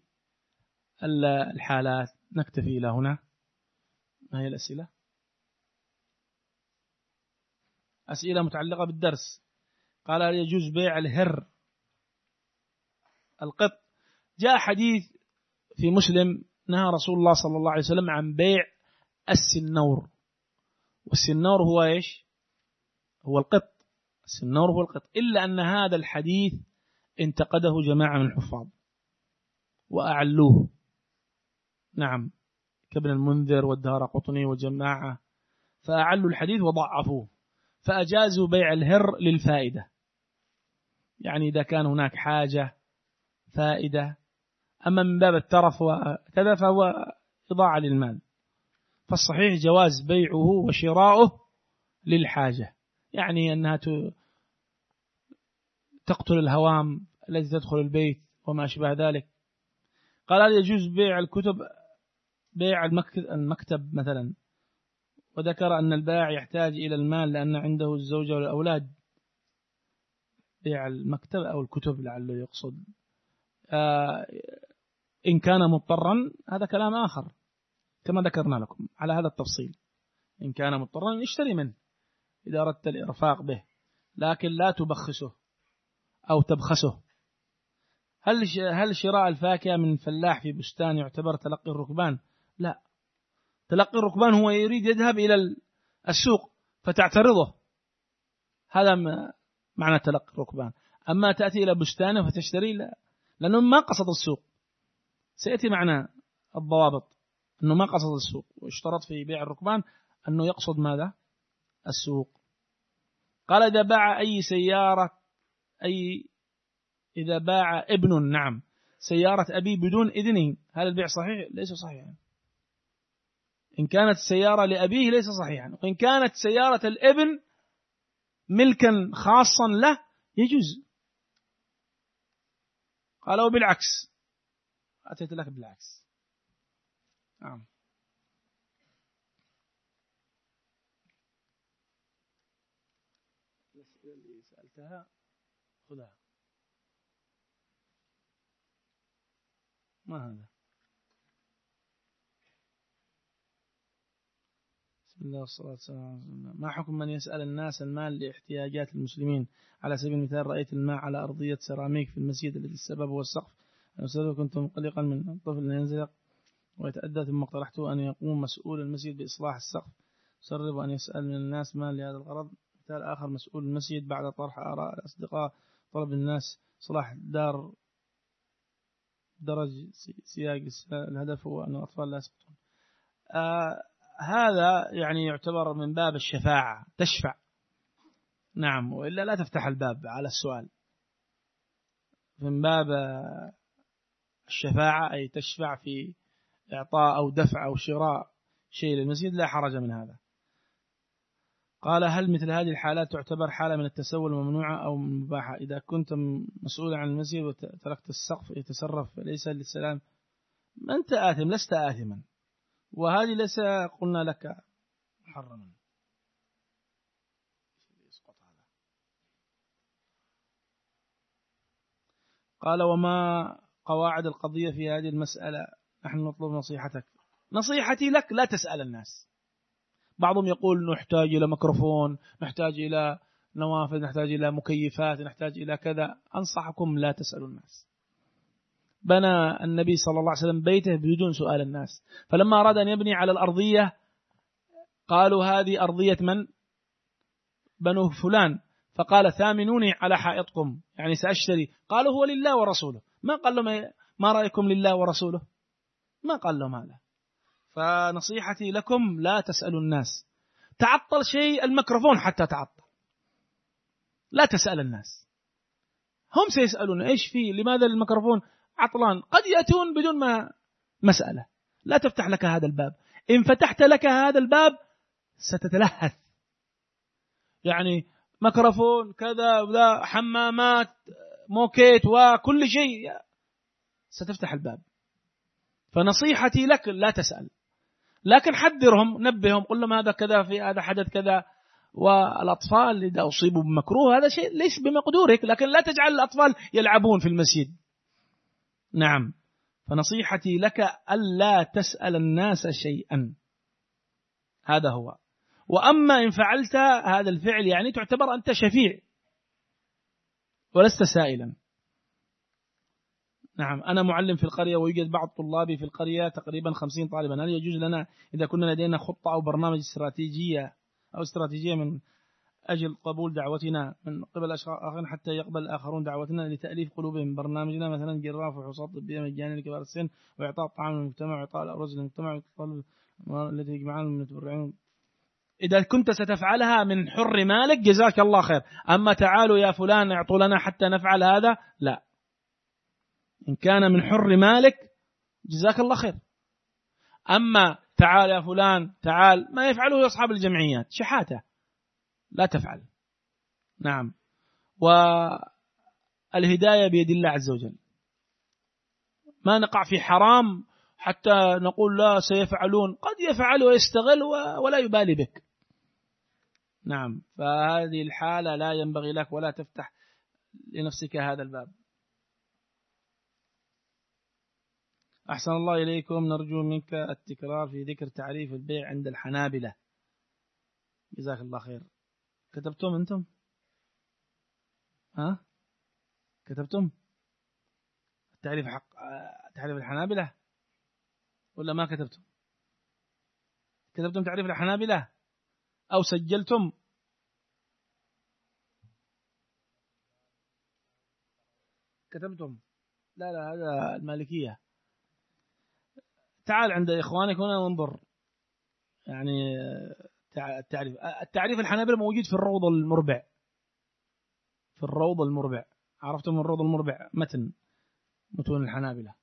Speaker 1: الحالات. نكتفي إلى هنا. ما هي الأسئلة؟ أسئلة متعلقة بالدرس. قال هل يجوز بيع الهر؟ القط. جاء حديث في مسلم نهى رسول الله صلى الله عليه وسلم عن بيع السنور والسنور هو إيش؟ هو القط. السنور هو القط. إلا أن هذا الحديث انتقده جماعة من الحفاظ وأعلوه. نعم. كابن المنذر والدار قطني وجماعة. فأعلوا الحديث وضعفوه. فأجازوا بيع الهر للفائدة. يعني إذا كان هناك حاجة فائدة. أما من باب الترف وكذا فهو إضاعة للمال. فالصحيح جواز بيعه وشراؤه للحاجة. يعني أنها تقتل الهوام التي تدخل البيت وما أشبه ذلك. قال هل يجوز بيع الكتب بيع المكتب مثلا؟ وذكر أن البائع يحتاج إلى المال لأن عنده الزوجة والأولاد. بيع المكتب أو الكتب لعله يقصد. آه، إن كان مضطرا هذا كلام آخر. كما ذكرنا لكم على هذا التفصيل. إن كان مضطرا يشتري منه إذا أردت الإرفاق به لكن لا تبخسه أو تبخسه. هل هل شراء الفاكهة من فلاح في بستان يعتبر تلقي الركبان؟ لا. تلقي الركبان هو يريد يذهب إلى السوق فتعترضه. هذا معنى تلقي الركبان. أما تأتي إلى بستانه فتشتري لا. لأنه ما قصد السوق. سيأتي معنا الضوابط. أنه ما قصد السوق واشترط في بيع الركبان أنه يقصد ماذا؟ السوق. قال إذا باع أي سيارة أي إذا باع ابن نعم سيارة أبي بدون إذنه هل البيع صحيح؟ ليس صحيحا. إن كانت السيارة لأبيه ليس صحيحا وإن كانت سيارة الابن ملكا خاصا له يجوز. قالوا بالعكس أتيت لك بالعكس. نعم الأسئلة اللي سألتها خذها ما هذا؟ بسم الله والصلاة والسلام على رسول الله. ما حكم من يسأل الناس المال لاحتياجات المسلمين؟ على سبيل المثال رأيت الماء على أرضية سيراميك في المسجد الذي السبب هو السقف. أنا كنت مقلقا من الطفل ينزلق ويتأدى ثم اقترحت أن يقوم مسؤول المسجد بإصلاح السقف. سرب أن يسأل من الناس مال لهذا الغرض. مثال آخر مسؤول المسجد بعد طرح آراء الأصدقاء طلب الناس إصلاح دار درج سياق الهدف هو أن الأطفال لا يسقطون. آه هذا يعني يعتبر من باب الشفاعة تشفع. نعم وإلا لا تفتح الباب على السؤال. من باب الشفاعة أي تشفع في إعطاء أو دفع أو شراء شيء للمسجد لا حرج من هذا. قال هل مثل هذه الحالات تعتبر حالة من التسول ممنوعة أو مباحة إذا كنت مسؤولا عن المسجد وتركت السقف يتصرف ليس للسلام. أنت آثم؟ لست آثما. وهذه ليس قلنا لك محرما. قال وما قواعد القضية في هذه المسألة؟ نحن نطلب نصيحتك. نصيحتي لك لا تسأل الناس. بعضهم يقول نحتاج إلى ميكروفون نحتاج إلى نوافذ نحتاج إلى مكيفات نحتاج إلى كذا. أنصحكم لا تسألوا الناس. بنى النبي صلى الله عليه وسلم بيته بدون سؤال الناس. فلما أراد أن يبني على الأرضية قالوا هذه أرضية من؟ بنو فلان. فقال ثامنوني على حائطكم. يعني سأشتري. قالوا هو لله ورسوله. ما قال لهم ما رأيكم لله ورسوله؟ ما قال لهم هذا. فنصيحتي لكم لا تسألوا الناس. تعطل شيء الميكروفون حتى تعطل. لا تسأل الناس. هم سيسألون إيش في لماذا الميكروفون عطلان؟ قد يأتون بدون ما مسألة. لا تفتح لك هذا الباب. إن فتحت لك هذا الباب ستتلهث. يعني ميكروفون كذا وذا حمامات موكيت وكل شيء. ستفتح الباب. فنصيحتي لك لا تسأل. لكن حذرهم نبههم قل لهم هذا كذا في هذا حدث كذا والأطفال إذا أصيبوا بمكروه هذا شيء ليس بمقدورك لكن لا تجعل الأطفال يلعبون في المسجد. نعم. فنصيحتي لك ألا تسأل الناس شيئا. هذا هو. وأما إن فعلت هذا الفعل يعني تعتبر أنت شفيع. ولست سائلا. نعم. أنا معلم في القرية ويوجد بعض طلابي في القرية تقريبا خمسين طالبا. هل يجوز لنا إذا كنا لدينا خطة أو برنامج استراتيجية أو استراتيجية من أجل قبول دعوتنا من قبل آخرين حتى يقبل الآخرون دعوتنا لتأليف قلوبهم؟ برنامجنا مثلا جراف وحصاد طبية مجانية لكبار السن وإعطاء الطعام للمجتمع وإعطاء الأرز للمجتمع والطلب التي يجمعون المتبرعين. إذا كنت ستفعلها من حر مالك جزاك الله خير. أما تعالوا يا فلان اعطوا لنا حتى نفعل هذا. لا. إن كان من حر مالك جزاك الله خير. أما تعال يا فلان تعال ما يفعله أصحاب الجمعيات شحاتة. لا تفعل. نعم. والهداية بيد الله عز وجل. ما نقع في حرام حتى نقول لا سيفعلون. قد يفعل ويستغل ولا يبالي بك. نعم. فهذه الحالة لا ينبغي لك ولا تفتح لنفسك هذا الباب. أحسن الله إليكم. نرجو منك التكرار في ذكر تعريف البيع عند الحنابلة. جزاك الله خير. كتبتم أنتم؟ ها؟ كتبتم؟ تعريف حق تعريف الحنابلة؟ ولا ما كتبتم؟ كتبتم تعريف الحنابلة؟ أو سجلتم؟ كتبتم. لا لا هذا المالكية. تعال عند إخوانك هنا وانظر. يعني التعريف التعريف الحنابلة موجود في الروض المربع. في الروض المربع. عرفتم الروض المربع؟ متن متون الحنابلة.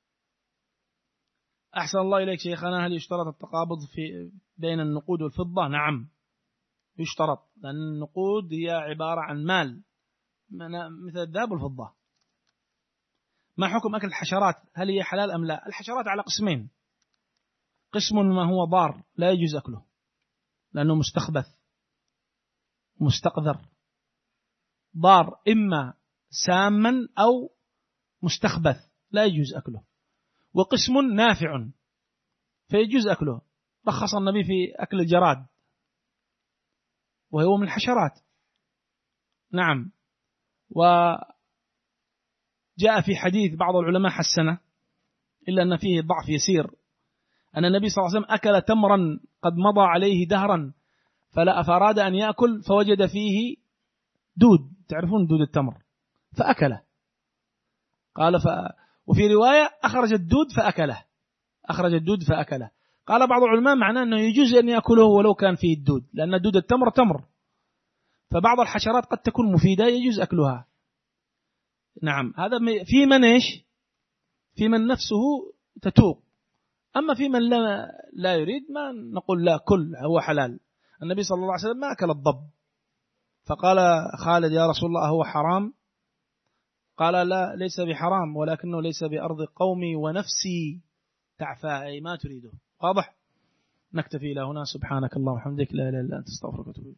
Speaker 1: أحسن الله إليك شيخنا هل يشترط التقابض في بين النقود والفضة؟ نعم يشترط لأن النقود هي عبارة عن مال. مثل الذهب والفضة. ما حكم أكل الحشرات؟ هل هي حلال أم لا؟ الحشرات على قسمين. قسم ما هو ضار لا يجوز أكله لأنه مستخبث مستقذر. ضار إما ساما أو مستخبث لا يجوز أكله. وقسم نافع فيجوز أكله. رخص النبي في أكل الجراد وهو من الحشرات. نعم. وجاء في حديث بعض العلماء حسنه إلا أن فيه ضعف يسير. أن النبي صلى الله عليه وسلم أكل تمرا قد مضى عليه دهرا فلا فأراد أن يأكل فوجد فيه دود. تعرفون دود التمر؟ فأكله. قال ف... وفي رواية أخرج الدود فأكله. أخرج الدود فأكله. قال بعض العلماء معناه أنه يجوز أن يأكله ولو كان فيه الدود لأن دود التمر تمر. فبعض الحشرات قد تكون مفيدة يجوز أكلها. نعم. هذا في من إيش؟ في من نفسه تتوق. أما في من لا, يريد ما نقول لا كل هو حلال. النبي صلى الله عليه وسلم ما أكل الضب. فقال خالد يا رسول الله هو حرام؟ قال لا ليس بحرام ولكنه ليس بأرض قومي ونفسي. تعفى أي ما تريده. واضح؟ نكتفي إلى هنا. سبحانك اللهم وبحمدك. لا إله إلا أنت. استغفرك وأتوب